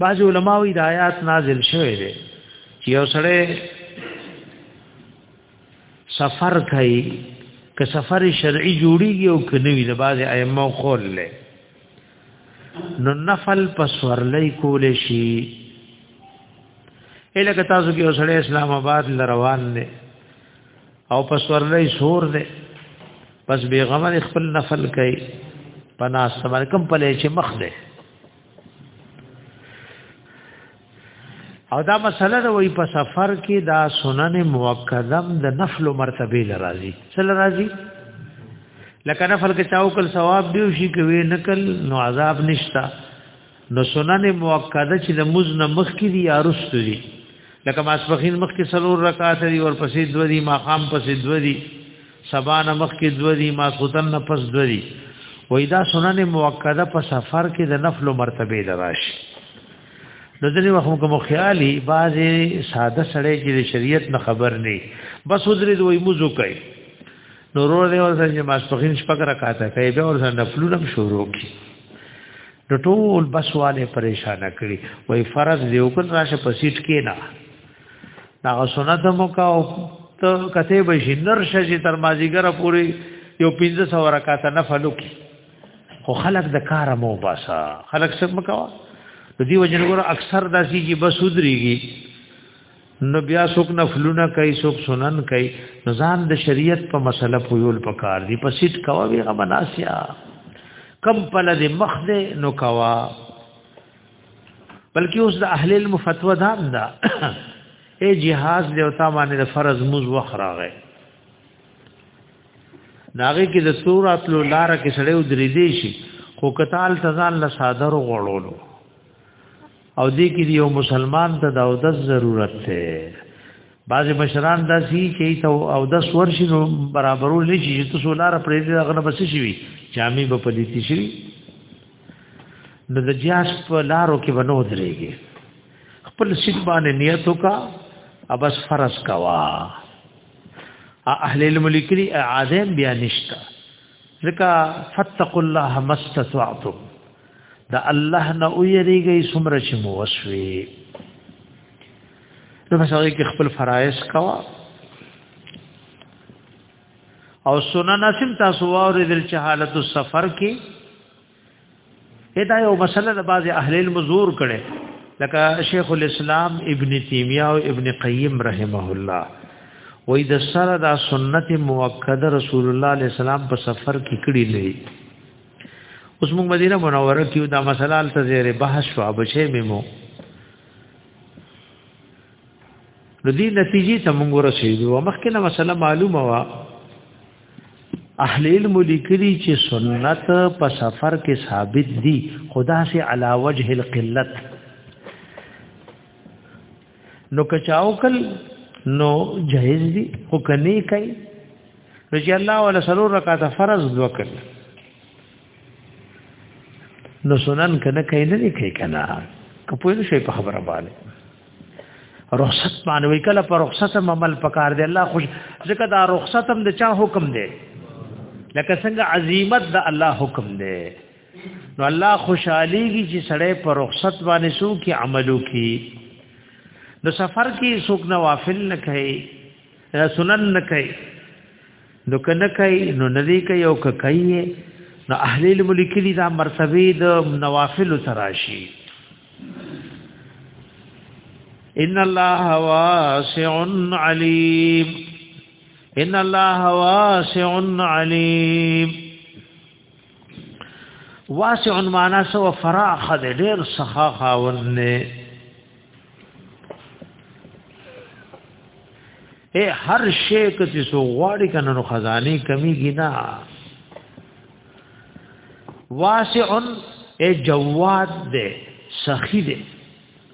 بعض علماء د آیات نازل شوه دي چې یو سره سفر کوي که سفر شرعي جوړیږي او که نوی د بعض ائمه خول له نو نفل پسورلې کول شي الکه تاسو کې اوسړې اسلام آباد لروان دي او پس ورلې سور دې پس بیغمن خپل نفل کوي پنا سمر کم پلې چې مخ دې او دا مسله د وی په سفر کې دا سنن موکدم د نفل مرتبه لرازي سل راځي لکه نفل کې چاوکل ثواب دی شي کوي نکل نو عذاب نشتا نو سنن مؤکده چې د مز نه مخ کې دي ارستو دي لکه ماسپخین مخ کې سلور رکعات دي ور پسې دو دي ماقام پسې دو دي سبا نه مخ کې دو دي ماسوتن نه پس دو دي وای دا سنن مؤکده په سفر کې د نفل مرتبه لراش د ځنې وخت کوم خیالي بعضي ساده سړی چې د شریعت نه خبر نه بس وزري دوی موزو کوي نورو دې ورسره چې ماسپخین شپږ رکعات کوي به ورسره نفلونه شروع کوي د ټول بسواله پریشان کړي وای فرض دی وکړ راشه په سیټ کې نه دا سنت مو کا او ته کته به شي نر شې تر مازیګر پوری یو 1500 رکعات نفل وکي خو خلق د کار مو باسا خلق څه مکوا د دې وجنه ګور اکثر داسي چې بس ودريږي نو بیا څوک نفلونه کوي څوک سنن کوي نو ځان د شریعت په مسله پویول پکار دی په سیټ کوا وی غمناسیا کم پل د مخ دې نو کوا بلکې اوس د اهل المفتوا دام دا اے جهاز له او تا باندې د فرض موز وخراغه ناغه کې د سورات لو لار کې سړیو درې دی شي خو کتال تزان له صادر غړولو او دې کې یو مسلمان ته د اودس ضرورت دی بعض مشران دا سی چې ته او د سور شي نو برابرول نه شي چې تاسو لار پرې دې هغه بس شي وي جامې به پلیتی شي نو د جاس په لارو کې ونو درېږي خپل سید باندې نیت وکا ابس فرض کوا اهل الملک لري اعاده بیا نشتا ځکه فتق الله مستطعتم د الله نه ویریږي څومره چې مو وسوي نو بس هغه کې خپل فرایض کوا او سنن اسیم تاسو اوریدل چې حالت السفر کې ادا یو مسله د بعض اهل المزور کړي لکه شیخ الاسلام ابن تیمیه او ابن قیم رحمه الله وې د سره دا سنت موکده رسول الله علیه السلام په سفر کې کړی لري اوس موږ مدینه منوره کې دا مسله ال تزیر بحث شو بچې میمو نو دې نتیجې ته موږ ورسېدو مخکې نه مسله معلومه وا اهل علم لیکلي چې سنت په سفر کې ثابت دي خدا سے علا وجه القلت نو کچاو کل نو جهیز دی خو کنی کئی نو چې الله ولا سلور رکعت فرض وکړ نو سنن کنه کئی نه کئی کنا کپوی شي په خبره باندې رخصت باندې وی کله پر رخصت عمل پکار دی الله خوش ځکه دا رخصت هم د چا حکم دی لکه څنګه عظمت د الله حکم دی نو الله خوشحاليږي چې سړی پر رخصت باندې سو کې عملو کې نو سفر کې څوک نوافل نه کوي سنن نه کوي نو کنه کوي نو ندی کوي او کوي نو اهل الملک دي دا مرتبه د نوافل تراشي ان الله واسع عليم ان الله واسع عليم واسع معنا سو فراخ دې ډېر سخا خاوند نه اے هر شی کتی سو غواړي کنه نو خزانه کمی گینا واسع اے جواد دے سخی دے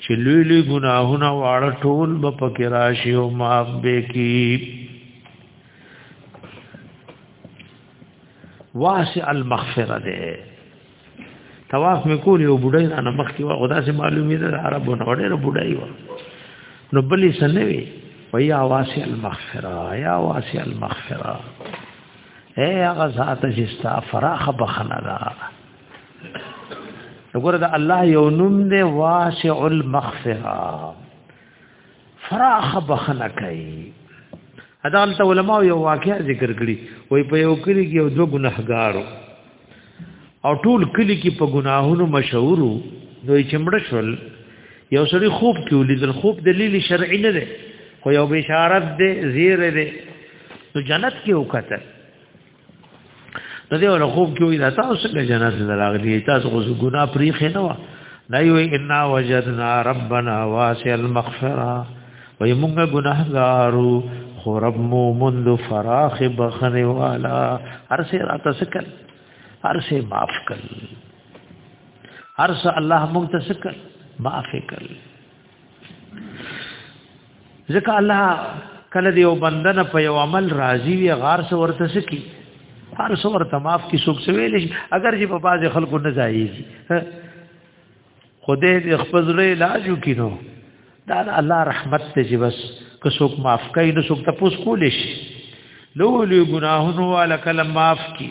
چې لوی لوی ګناهونه واړه ټول به پکې راشي او معاف به کی واسع المغفره ده طواف مې کول یو بډای نه مخ کې واه خدا سي معلومي ده عربو نه وړه بډای و نو بلې سنوي ويا واسع المغفره يا واسع المغفره اے هغه ذات چې ستا فراخ بخنه ده وګوره دا الله یو نوم دی واسع المغفرة فراخ بخنه کوي عدالت علماء یو واقعا ذکر کړي وای په یو کلی کې یو دو ګناهګارو او ټول کلی کې په ګناهونو مشهورو دوی چمړ شول یو سړي خوب کې ولیدل خوب دلیل شرعي نه دی خو یو بشارت دی زیره دی نو جنت کې وکړه نو دی ول خوب کې وی دا تاسو څنګه جنت ته راغلی تاسو خو ګناه پریخې نه و نه یو ان وجدنا ربنا واسع المغفرة وی موږ ګناهګارو خو رب مو مند فراخ بخنه والا هر څه راته سکل هر څه معاف کړ هر څه الله موږ ته سکل معاف کړ ځکه الله کله دی او بندنه په یو عمل راضی وی غار سو ورته سکی هر سو ورته معاف کی سوک سویل شي اگر چې په باز خلکو نه ځایږي خدای دې خپل لري علاج وکینو دا الله رحمت ته چې بس که سوک معاف کړي نو سوک تاسو کول شي لو لوی ګناهونو والا کلم معاف کی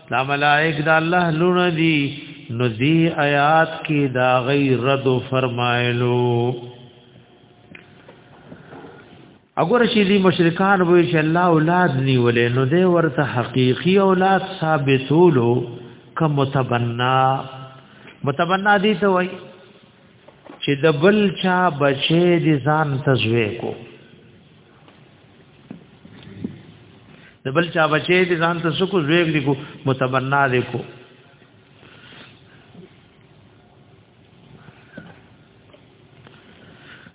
دا ملائک دا الله لونه دي نو دی آیات کې دا غي رد فرمایلو اگر شي دي مشرکان وې چې الله اولاد نیولې نو دی ورته حقيقي اولاد ثابتولو کوم متبنا متبنا دي ته وای چې د بل چا بچي دي ځان تزوي کو د بل چا بچی دي ځان ته سکو زویګ دي کو متمنا دي کو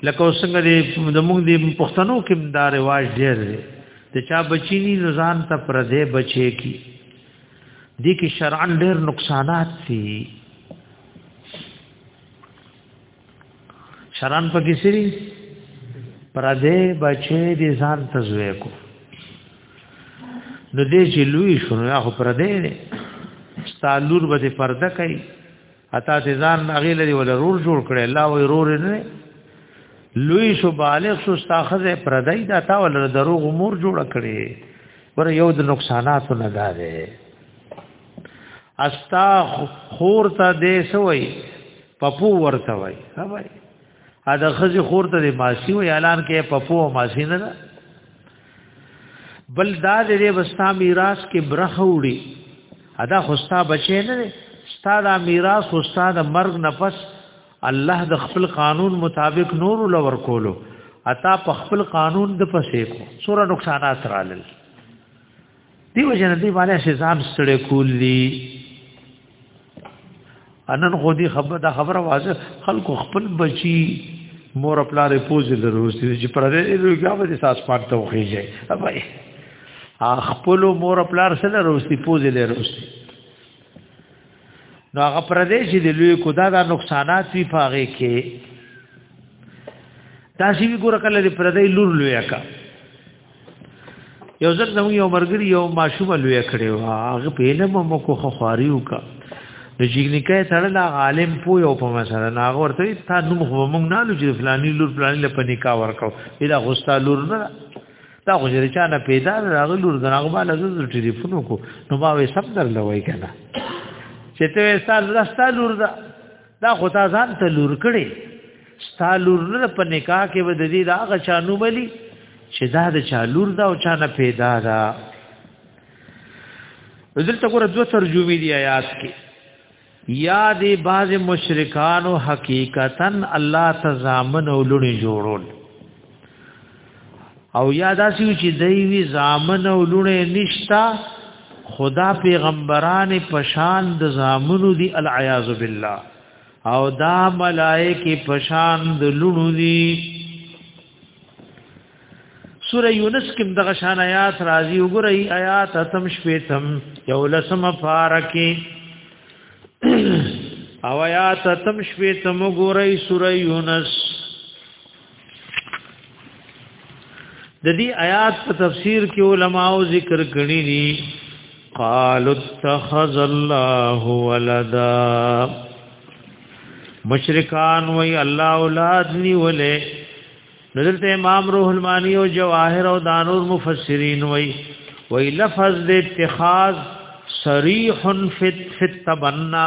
لکه څنګه دې د موږ دې پښتنو کې دا رواج ډېر دی د چا بچی ني ځان ته پر دې بچی کی دې کې شرعن ډېر نقصانات دي شران پکې سری پر دې بچې دې ځان تزوې کو نو دې چې لوی شنو یا خو پر دې نه ستالور به پرده کوي اتا ته ځان هغه لري ول رور جوړ کړي الله وې رور نه لوی شو بالغ شو استاخذ پردای دا تا ول دروغ امور جوړ کړي ور یو د نقصانات نه دارې استا خور ته دې سوې پپو ورته وای ها وای ا د خزي خور ته د ماسی وی اعلان کې پپو او ماسی نه ده بل دا د دې وستا میراث کې برخه وړي ادا خوستا بچی نه ده ستا دا میراث خوستا د مرګ نفس الله د خپل قانون مطابق نور لور کولو اتا په خپل قانون د پسې کو سوره نقصانات رالل دیو جن دی باندې شي ځان ستړي کول دي انن خو دی خبر دا خبره واځه خلکو خپل بچي مور خپل رپوز لروسي چې پر دې لږه به ساس پات ته وخیږي ابای خپل مور خپل سره لروسي پوز لروسي نو هغه پر دې چې د لوی کو دا, دا نقصانات وی پاغه کې تاسو وی ګور کله پر دې لور لوی کا یو ځل زموږ یو مرګري یو ماشوم لوی کړی و هغه په علم مو کو خخواري وکا د جګنیکه تړل عالم پو یو په مسله نه هغه ورته تا نوم خو موږ نه لږ فلانی لور فلانی له پنیکا ورکاو اله غوستا لور نه دا خو چې چا نه پیدا راغلی لور د هغه بالا زو ټلیفون کو نو ما وې سب در لوي کنه چې ته سال رستا لور دا دا خدا ځان ته لور کړي ستا لور په نکاح کې به د دې دا غ چانو ملي چې دا د چا لور دا او چا نه پیدا ده دلته ګوره دوه ترجمې دی آیات کې یا دی باز مشرکانو حقیقتا الله تزامن ولونی جوړول او یا داسې چې دی وی زامن او لونه نشتا خدا پیغمبران پشان د زامنو دی العیاذ بالله او دا ملائکه پشان د لونو دی سوره یونس کې دغه شان آیات راځي وګورئ آیات اتم شپیتم یو لسم فارکه او آیات اتم شپیتم وګورئ سوره یونس د دې آیات په تفسیر کې علماو ذکر کړی دي قالوا اتخذ الله ولدا مشرکان وی الله اولاد نیولې نظرت امام روح المانی او جواهر او دانور مفسرین وی وی لفظ د اتخاذ صریح فی التبنا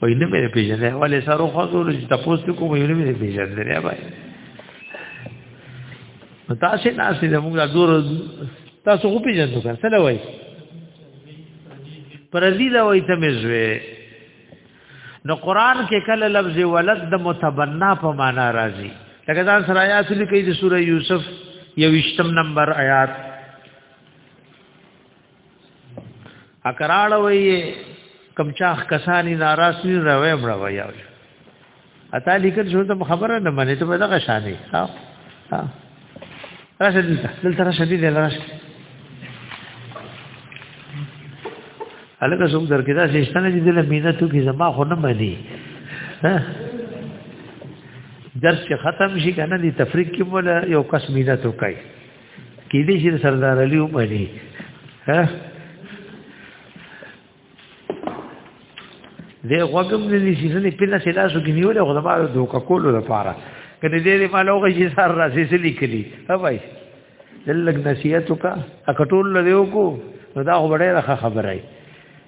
وای نه مې پیژنې والے سره خو زور چې تاسو کوم یو نه مې پیژنې نه بای تاسو نه اسې د موږ زور تاسو خو پیژنئ کنه څه لوي پر دې دا وای ته مې زوي نو قران کې کله لفظ ولد د متبنا په معنا راځي لکه ځان سره آیات لیکي د سوره یوسف یوشتم نمبر آیات اکراړ وې کم چاخ کسانی ناراض نه راوي مړوي او اته لیکل شو ته خبره نه منې ته دغه شانې ها ها راشه دلته دلته راشه دې راشه الګه څوک درکې دا چې ستنه دې له مینه تو کې زما خو نه مانی ها درس ختم شي کنه دې تفریق کې مولا یو کس مینه تو کوي کې دې چې سردار علي ومني ها دې غوګم دې چې څنګه په لاسه لاسو کې نیول غو ما دوکا کولو لپاره کله دې دې مالوغه چې سر راسي سلی کلی ها بھائی دلګ نصیحت کا اکټول لدیو کو نو دا غوړې راخه خبره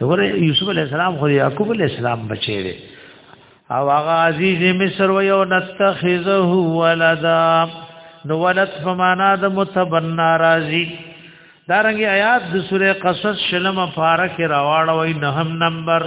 وګوره یوسف علی السلام خو یعقوب علی السلام بچی دی او هغه عزیز مصر و یو نتخذه ولدا نو ولد فمانا د متبنا راضی دارنګ آیات د سوره قصص شلم فارق راواړوي نهم نمبر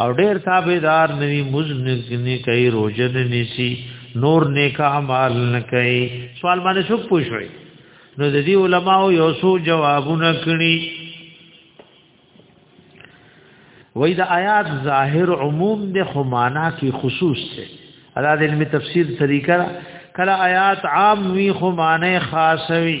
او ډیر تابعدار نوی مزن نه کوي روزن نسی نور نیک اعمال نه کوي سوال باندې شو پوښوي نو د دې علماو یو څو جوابونه کړي وای دا آیات ظاهر عموم د خمانا کی خصوص ته ادا د علم تفسیر طریقہ کله آیات عام وی خمانه خاصوي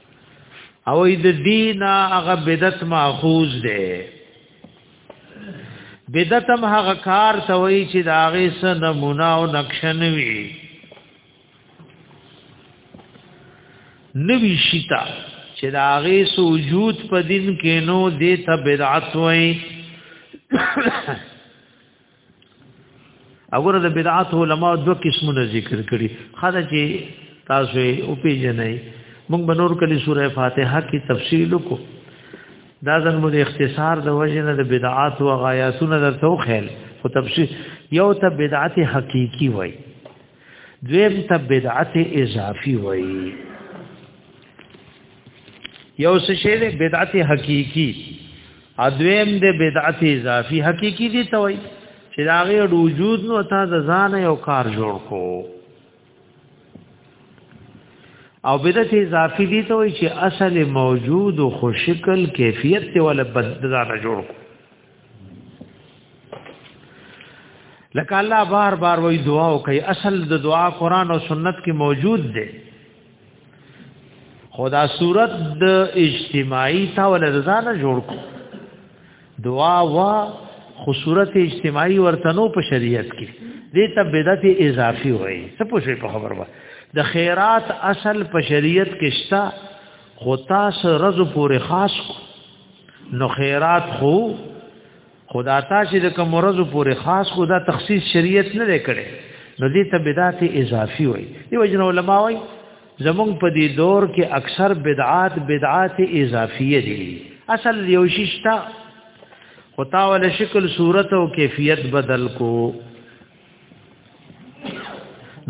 او د دین هغه بدعت ماخوذ دی بدعت هم هغه کار ته وایي چې دا غي سن نمونه او نقشن وي نوی شتا چې دا غي سوجود په دین کې نو دې ته بدعت وایي وګوره د بدعات علماء دوه قسمونه ذکر کړي خدای چې تاسو او پیژنئ موږ بنور کلی سوره فاتحه کې تفصیل کو دا ځل مو د اختصار د وجه نه د بدعات او غایاتونه درته خیل خو تفصیل یو ته بدعت حقيقي وای دویم ته بدعت اضافي وایي یو څه شی دی بدعت حقيقي ادویم دی بدعت اضافي حقيقي دي ته وایي چې دا غي وجود نو تا د ځان یو کار جوړ کو او بدعت اضافي دي ته وایي چې اصل موجود خو شکل کیفیت ته ول بدلانه جوړ کو لکه الله بار بار وای دعا او کوي اصل د دعا قران او سنت کې موجود دی خدا صورت د اجتماعي تا ول رضا نه جوړ کو دعا وا خو صورت اجتماعي ورته نو په شریعت کې دې ته بدعت اضافي وای څه پوښي په خبر وای د خیرات اصل په شریعت کې شتا خو تاسو رزو پورې خاص کو نو خیرات خو خدا تا چې د کوم ورځو پورې خاص خدا تخصیص شریعت نه کړي نو دې ته بدعت اضافي وای دی وجنه علما وای زمونږ په دې دور کې اکثر بدعات بدعات اضافیه دي اصل یو شیشتا خدا ول شکل صورت او کیفیت بدل کو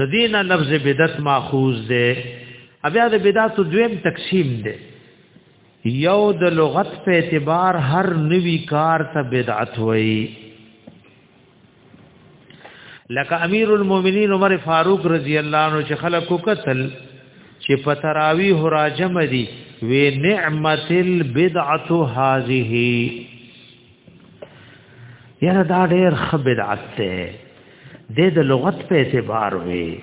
د دین لفظ بدعت ماخوذ ده بیا د بدعت دویم تقسیم ده یو د لغت په اعتبار هر نوی کار ته بدعت وایي لکه امیر المؤمنین عمر فاروق رضی الله عنه چې خلق وکتل چې په تراویح راجم دي وی نعمت البدعه هذه یاره دا ډېر خبرات ده د لغت په اعتبار وی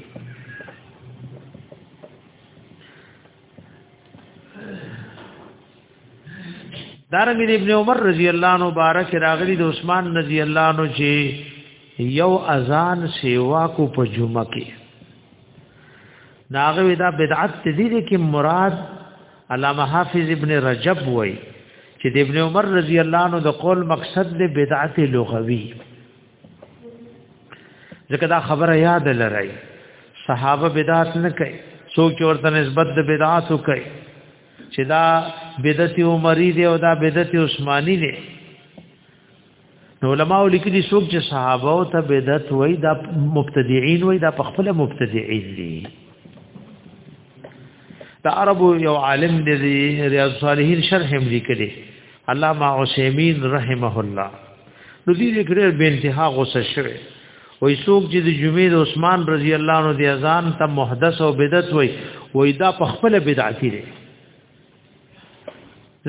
دارنګ ابن عمر رضی الله عنه بارک راغلی د عثمان رضی الله عنه چې یو اذان سیوا کو په جمعه کې ناغه دا بدعت دي کې مراد علامه حافظ ابن رجب وای چې د ابن عمر رضی الله عنه د قول مقصد د بدعت لغوي ځکه دا خبره یاد لرای صحابه بدعت نه کوي څوک ورته نسبت د بدعت کوي چې دا بدعت عمری دی او دا بدعت عثماني دی نو علماء لیکلي څوک چې صحابه او ته بدعت وای دا مبتدعين وای دا په خپل مبتدعين دي دا عربو یو عالم دی ریاض صالحین شرح هم لیکلی علامه عثیمین رحمه الله نو دې ذکر به انتها غوسه شوه وای څوک چې د جمعې د عثمان رضی الله عنه د اذان ته محدث او بدعت وای وای دا په خپل بدعتي دی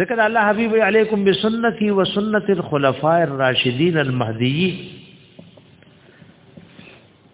ذکر الله حبیب علیکم بسنتی و سنت الخلفاء الراشدین المهدیین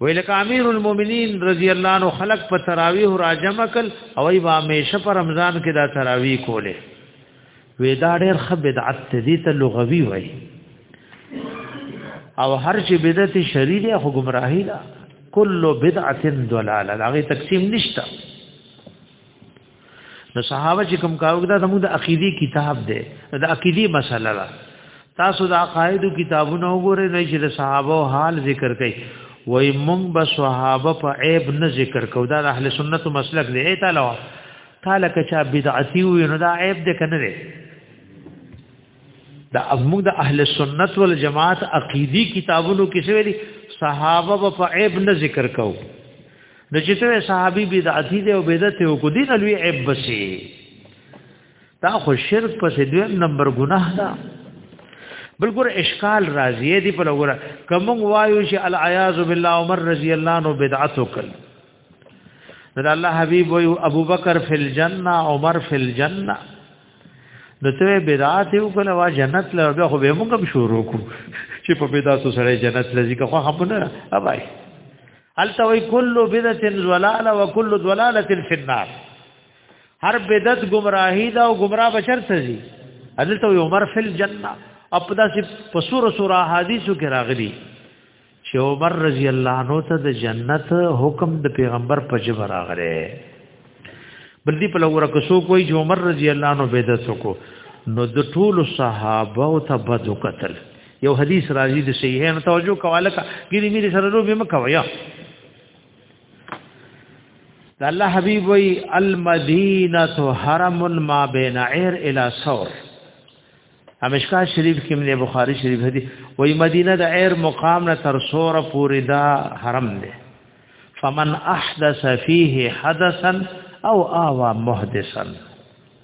ویلک امیر المؤمنین رضی الله عنه خلق په تراویح راجم کل او ای با همیشه پر رمضان کې دا تراویح کوله وی دا ډېر خ بدعت دي ته لغوي وای او هر چې بدعت شری دی خو گمراهی ده کل بدعت ضلاله هغه تقسیم نشته نو صحابه چې کوم کارو دا زموږ د عقيدي کتاب دی د عقيدي مسله ده تاسو د عقاید کتابونه وګورئ نه چې د صحابه حال ذکر کړي وای مونږ به صحابه په عیب نه ذکر کو دا اهل سنت مسلک دی ای تعالی تعالی که چا بدعتی وي نو دا عیب دې کنه دی دا موږ د اهل سنت والجماعت عقیدی کتابونو کې څه ویلي صحابه په عیب نه ذکر کوو د چې څه صحابي بدعتي دی او بدعت یو کو دي لوی عیب بسي دا خو شرک په دویم نمبر ګناه ده بلګور اشکال راضیه دی په لګور کوم وایو چې العیاذ بالله عمر رضی الله عنه بدعت وکړ نو الله حبیب وی ابو بکر فی الجنه عمر فی الجنه نو ته بدعت یو کله وا جنت له بیا خو به موږ هم شروع کو چې په بدعت سره جنت لذي که خو هم نه اوبای التوي كل بدعه ضلاله وكل ضلاله في النار هر بدعت گمراهی دا او گمراه بشر ته دي حضرت عمر فی الجنه اپدا سی پسور سور احادیثو کې راغلي چې عمر رضی الله عنه ته د جنت حکم د پیغمبر په جبر راغره بل دې په لور کې سو کوئی چې عمر رضی الله عنه بدعت کو نو د ټول صحابه او ته بدو قتل یو حدیث راځي د صحیحین توجه کواله کا ګری مې سره لوبې مکویا د الله حبیب وی المدینه حرم ما بین عیر الی ثور امشکا شریف کې من بخاری شریف دی وی مدینه د عیر مقام نه تر ثور پورې دا حرم دی فمن احدث فیه حدثا او آوا محدثا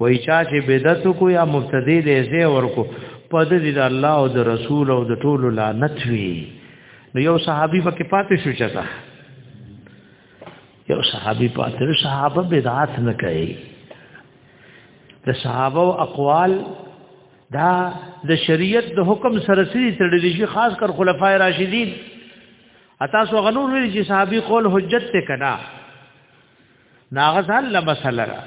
وای چا چې بدعت کو یا مبتدی دې زه ورکو پد دې د الله او د رسول او د ټولو لعنت وی نو یو صحابي پکې پاتې شو چتا یو صحابي پاتې صحابه بدعت نه کوي د صحابه او اقوال دا د شریعت د حکم سره سری تړلی شي خاص کر خلفای راشدین اتا سو غنور ویل چې صحابي قول حجت ته کنا ناغه ځان له مسله را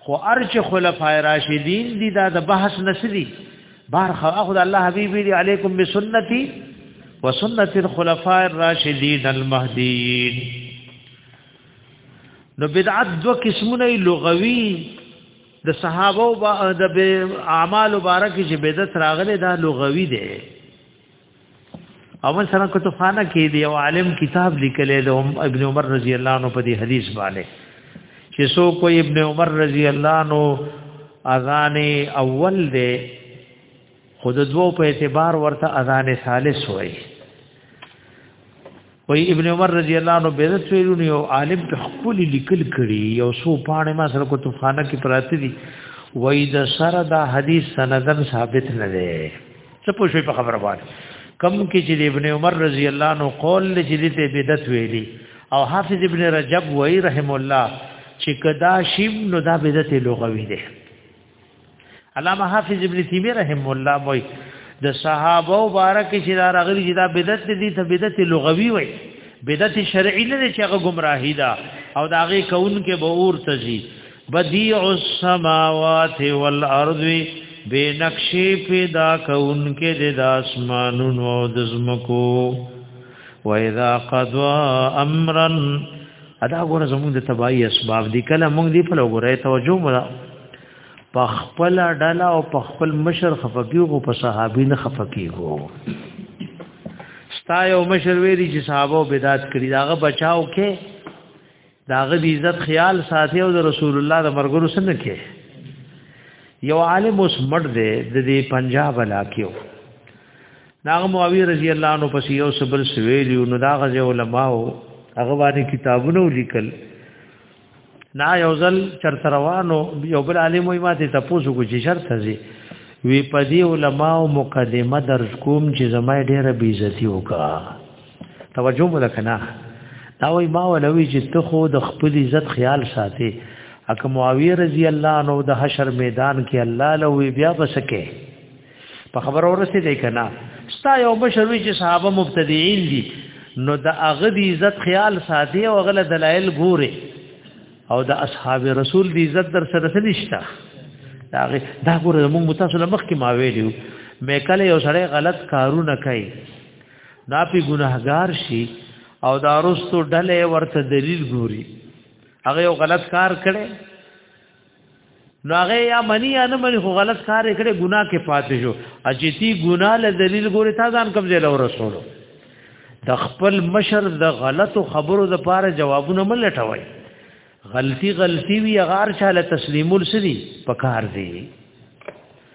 خو ارچ خلفای راشدین دي دا د بحث نسلی بار خو اخذ الله حبیبی دی علیکم بسنتی وسنت الخلفاء الراشدین المهدیین نو بدعت دو قسمونه لغوي د صحابه او د اعمال مبارک چې بدعت راغله دا لغوي دی او سره کتابخانه کې دی او عالم کتاب لیکلی دی ابن عمر رضی الله عنه په دې حدیث باندې چې سو کوئی ابن عمر رضی الله عنه اذان اول دی خود دوو په اعتبار ورته اذان ثالث وایي وی ابن عمر رضی الله عنه به رسول یو عالم د خپل لیکل کړي یو سو پاڼه ما سره کتابخانه کې پراته دي وی د سره دا حدیث سندن ثابت نه دی څه پوښي په خبره باندې کم کې چې ابن عمر رضی الله عنه قول چې دې ته بدعت ویلي او حافظ ابن رجب وی رحم الله چې کدا شیم نو دا بدعت لغوي دی علامه حافظ ابن تیمیه رحم الله وای د صحابه مبارک چې دا راغلي چې دا بدعت دي ته بدعت لغوي وای بدعت شرعي نه چې هغه گمراهي ده او دا هغه کون کې به اور تزي بديع السماوات والارض بے نقشی پیدا کون کې د اسمانونو او د زمکو و اذا قضا امرن ادا غره زموږ د تباہی اسباب دي کله موږ دی په لګورې توجه مړه په خپل ډلا او په خپل مشر خفقیو په صحابین خفقیو ستا یو مشر ویلی چې صحابه بدعت کړی داغه بچاو کې داغه د عزت خیال ساتي او د رسول الله د مرګرو سره نه کې یو عالم اوس مړ دی د دې پنجاب علاقې ناغ معاویه رضی الله عنه پس یو سبل سویلی نو دا غزه علماء هغه باندې کتابونه لیکل نا یو ځل چر روانو یو بل عالم وي ماته تاسو کو چې شرط زی وی پدی علماء مقدمه درج کوم چې زما ډیره بیزتی وکا توجه مو لکنه دا وی ما ولوي چې ته خو د خپل عزت خیال ساتي اک معاویه رضی الله عنه د حشر میدان کې الله لوی بیا بسکه په خبر اورسې دی کنه ستا یو بشروي چې صحابه مبتدعين دي نو د هغه دی عزت خیال ساتي او غل دلایل ګوري او د اصحاب رسول دی عزت در سره څه نشته دا دا ګوره موږ متاسو مخ کې ما ویلو مې کله یو سره غلط کارونه کوي دا پی ګناهګار شي او دا رستو ډله ورته دلیل ګوري هغه یو غلط کار کړي نو هغه یا منی یا نه منی خو غلط کار کړي ګناه کې پاتې شو اجتی ګناه له دلیل ګوري تا ځان کوم ځای له رسولو د خپل مشر د غلط خبرو د پاره جوابونه ملټوي غلطي غلطي وی غار شاله تسلیمول سری پکار دی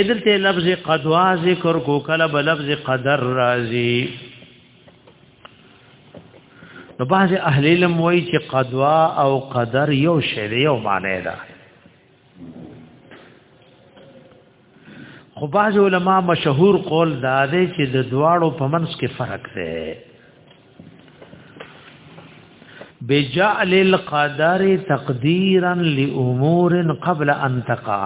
ادلته لفظ قدوا ذکر کو کله به لفظ قدر راځي نو بعض اهل علم وایي چې قدوا او قدر یو شی دی یو معنی ده خو بعض علما مشهور قول دا دی چې د دواړو په منځ کې فرق دی بجعل القدر تقديرا لامور قبل ان تقع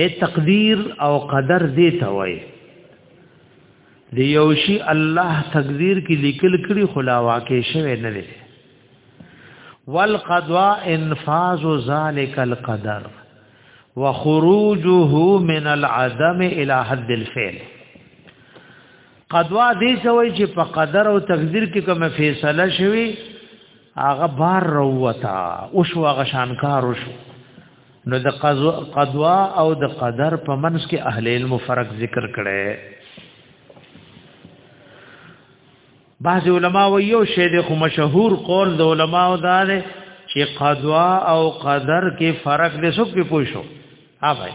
اے تقدیر او قدر دې ته وای دی یو شی الله تقدیر کې لیکل کړي خلا واقع شوه نه دی والقضاء انفاذ ذلك القدر وخروجه من العدم الى حد الفعل قدوا دې سوي چې په قدر او تقدیر کې کومه فیصله شوي هغه بار روتا او شو هغه شانکار شو نو د قدوا او د قدر په منځ کې اهل علم فرق ذکر کړي بعض علما و یو شی د خو مشهور قول د علما او دار چې قدوا او قدر کې فرق دې څوک په پوښو ها بھائی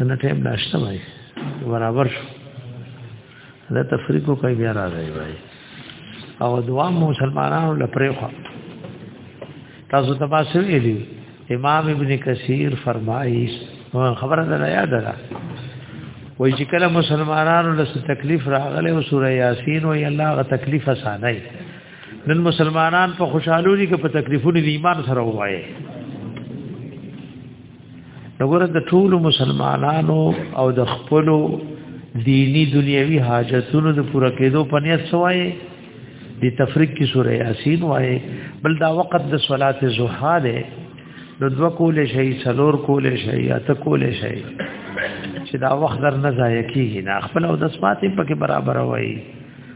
نه ټیم ناشته وای برابر شو دا تفریق کوي بیا راځي وای او دوا مسلمانانو لپاره خو تاسو ته پاسو ویلي امام ابن کثیر فرمایي خبره ده یاد ده وای چې کله مسلمانانو له تکلیف راغله او سوره یاسین او الله غ تکلیف اسانه نن مسلمانان په خوشحالو دي که په تکلیفونو دي ایمان سره وایي وګوره د ټولو مسلمانانو او د خپل دینی دنیوي حاجتونو د پوره کېدو په نیت سوای د تفریق کی سوره یاسین وای بل دا وخت د صلات زوحا ده نو دو کول شي سلور کول شي یا ته کول شي چې دا وخت در نه ځای کیږي نه خپل او د سپاتې پکې برابر وای